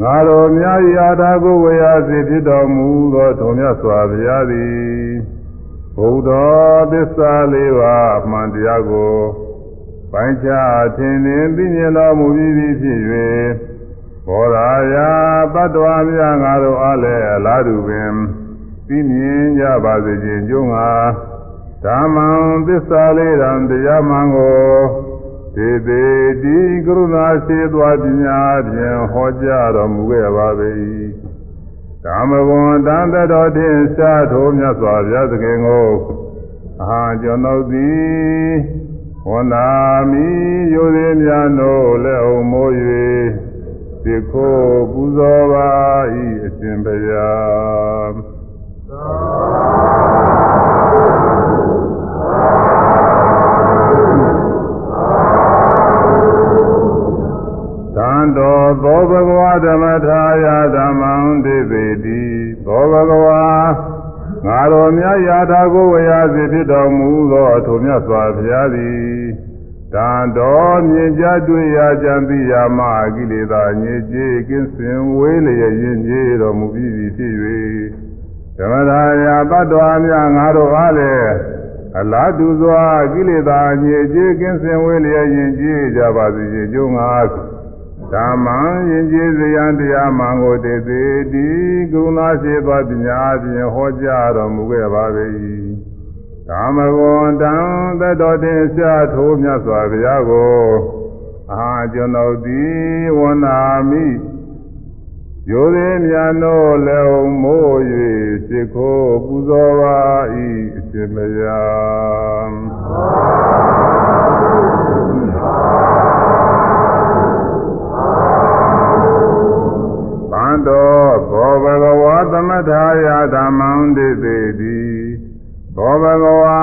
ငါတို့မြတ်ရာထာကိုဝေယစီဖြစ်တော်မူသောထုံမြတ်စွာဘုရားသည် ဘုဒ္ဓသစ္စာလေးပါးအမှန်တရားကိုပိုင်းခြားထင်လင်းသိမြင်တော်မူပြီးပြီဖြစ်၍ဘောရာယတတ္တဝါများငါတို့အားလည်းအလားတူပင်သိမြင်ကြပါစေခြင်းကြုံငါဓမ္မံသစ္စာလေးတံတရားမှန်ကိုဒေသေတိကရုဏာရှိသွားပညာဖြင့်ဟောကြားတော်မူခဲ့ပါ၏ဓ မ္မဂုဏ်တန်တတော်တင်ရှားထိုးမြတ်စွာဘုရားသခင်ကိုအဟာကျွန်ုပ်သည်ဝန္တာမိယိုသည်များတို့လက်အောင်မိုး၍သိခိုးပူဇော်ပါ၏အရှင်ဘုရား သောဘဂဝါဓမ္မထာယဓမ္မံဒေသေတိသောဘဂဝါငါတော်မြတ်ယာထာကိုဝေယစီဖြစ်တော်မူသောအထုမြတ်စွာဘုရားသည်တန်တော်မြင်ကြတွေ့ရကြံသိရမှကိလေသာညစ်ကြေးကင်းစင်ဝေးလျက်ရင်ကြေးတော်မူပြီးပြီဖြစ်၍ဓမ္မထာယတတ္တဝါများငါတို့အားလည်းအလားတူစွာကိလေသာညစ်ကြေးကင်းစင်ဝေးလျက်ရင်ကြေးကြပါစေခြင်းကျုံငါ ဓမ္မံယဉ်ကျေးစရန်တရားမှန်ကိုတည်သေးတိကုဏရှိသောပညာဖြင့်ဟောကြားတော်မူခဲ့ပါ၏ကာမဂုဏ်တံသတ္တောတင်ရှားထိုးမြတ်စွာဘုရားကိုအာကျွန်ုပ်သည်ဝန္နာမိယောသေးမြတ်တို့လည်းမိုး၍စိတ်ခိုးပူဇော်ပါ၏အရှင်မယာ တော်ဘောဘဂဝါသမထာယဓမ္မံဒိသေတိသောဘဂဝါ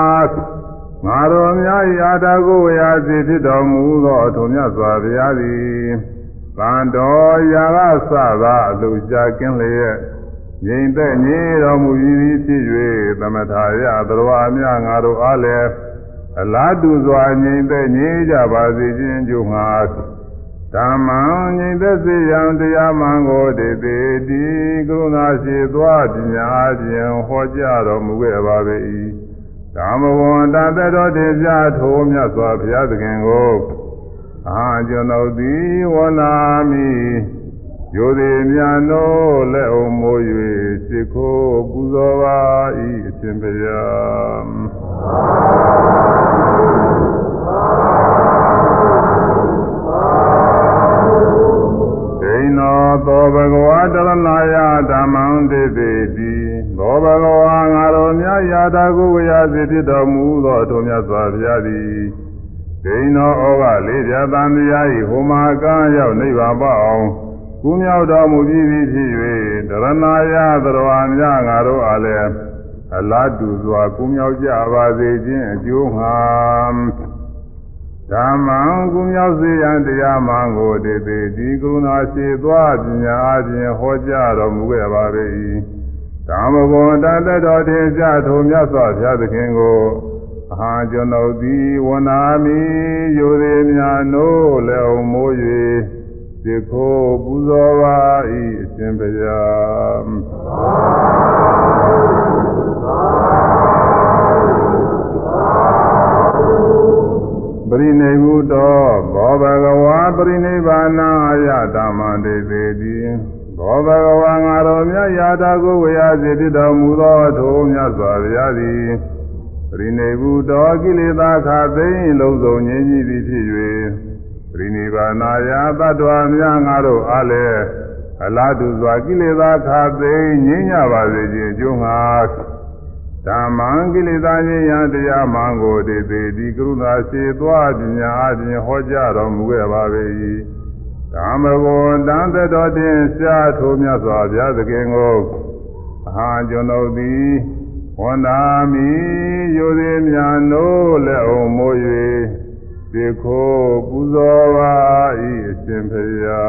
ငါတော်များ၏အာတာကိုဝေယစီဖြစ်တော်မူသောအထုံမြတ်စွာဘုရားသည်တန်တော်ရာဂသသာအလူကြကင်းလျက်ငြိမ်သက်ညေတော်မူ၏ဖြစ်၍သမထာယသရဝအမြငါတို့အားလည်းအလားတူစွာငြိမ်သက်ညေကြပါစေခြင်းကြုံငါ ဓမ္မံငြိမ်သက်စေရန်တရားမှန်ကိုတေတေတိကရုဏာရှိသွားပညာဖြင့်ဟောကြားတော်မူခဲ့ပါ၏ဓမ္မဝန္တတတော်တေပြထိုးမြတ်စွာဘုရားသခင်ကိုအာကျွန်ုပ်သည်ဝနာမိယိုသည်မြန်တို့လက်အောင်မိုး၍စိခိုးပူဇော်ပါ၏အရှင်ဘုရား ဓမ္မံတေတိတိသောဘဂဝါငါတော်များယာတာကိုဝေယစေဖြစ်တော်မူသောအထုံးမြတ်စွာဘုရားသည်ဒိနောဩဃလေးပြသံတရား၏ဟောမာကံရောက်နိဗ္ဗာန်ပါအောင်ကုမြောက်တော်မူပြီးပြီဖြစ်၍တရဏယာသရဝါများငါတို့အားလည်းအလားတူစွာကုမြောက်ကြပါစေခြင်းအကျိုးငှာ ဓမ္မံကုမြောက်စေရန်တရားမှန်ကိုတေတေဒီကရုဏာရှိသွားပညာအပြင်ဟောကြားတော်မူခဲ့ပါ၏ဓမ္မဘုံတတတော်ထေကြထုံမြတ်စွာဘုရားသခင်ကိုအာကျွန်ုပ်သည်ဝနာမိယိုသေးများနိုးလည်းအောင်မိုး၍ဒီခိုးပူဇော်ပါ၏အရှင်ဘုရား ပရိနိဗ္ဗုတောဘောဘဂဝါပရိနိဗ္ဗာနာယဓမ္မတေသေတိဘောဘဂဝါငါတော်မြတ်ယာတာကိုဝေယစေတည်တော်မူသောထိုမြတ်စွာဘုရားသည်ပရိနိဗ္ဗုတောကိလေသာခသိမ့်လုံးစုံငြိမ်းကြီးသည်ဖြစ်၍ပရိနိဗ္ဗာနာယသတ္တဝါများငါတို့အားလည်းအလားတူစွာကိလေသာခသိမ့်ငြိမ်းကြပါစေခြင်းအကျိုးငှာ ဓမ္မံကိလေသာခြင်းယတရားမှန်ကိုတေသေးဒီကရုဏာရှိသွားပညာအပြင်ဟောကြားတော်မူခဲ့ပါ၏ကာမဂုဏ်တန်တတော်တင်ရှားထိုမြတ်စွာဘုရားသခင်ကိုအာကျွန်ုပ်သည်ဝန္တာမိယိုသည်များနိုးလက်အောင်မိုး၍ဒီခိုးပူဇော်ပါ၏အရှင်ဖေယံ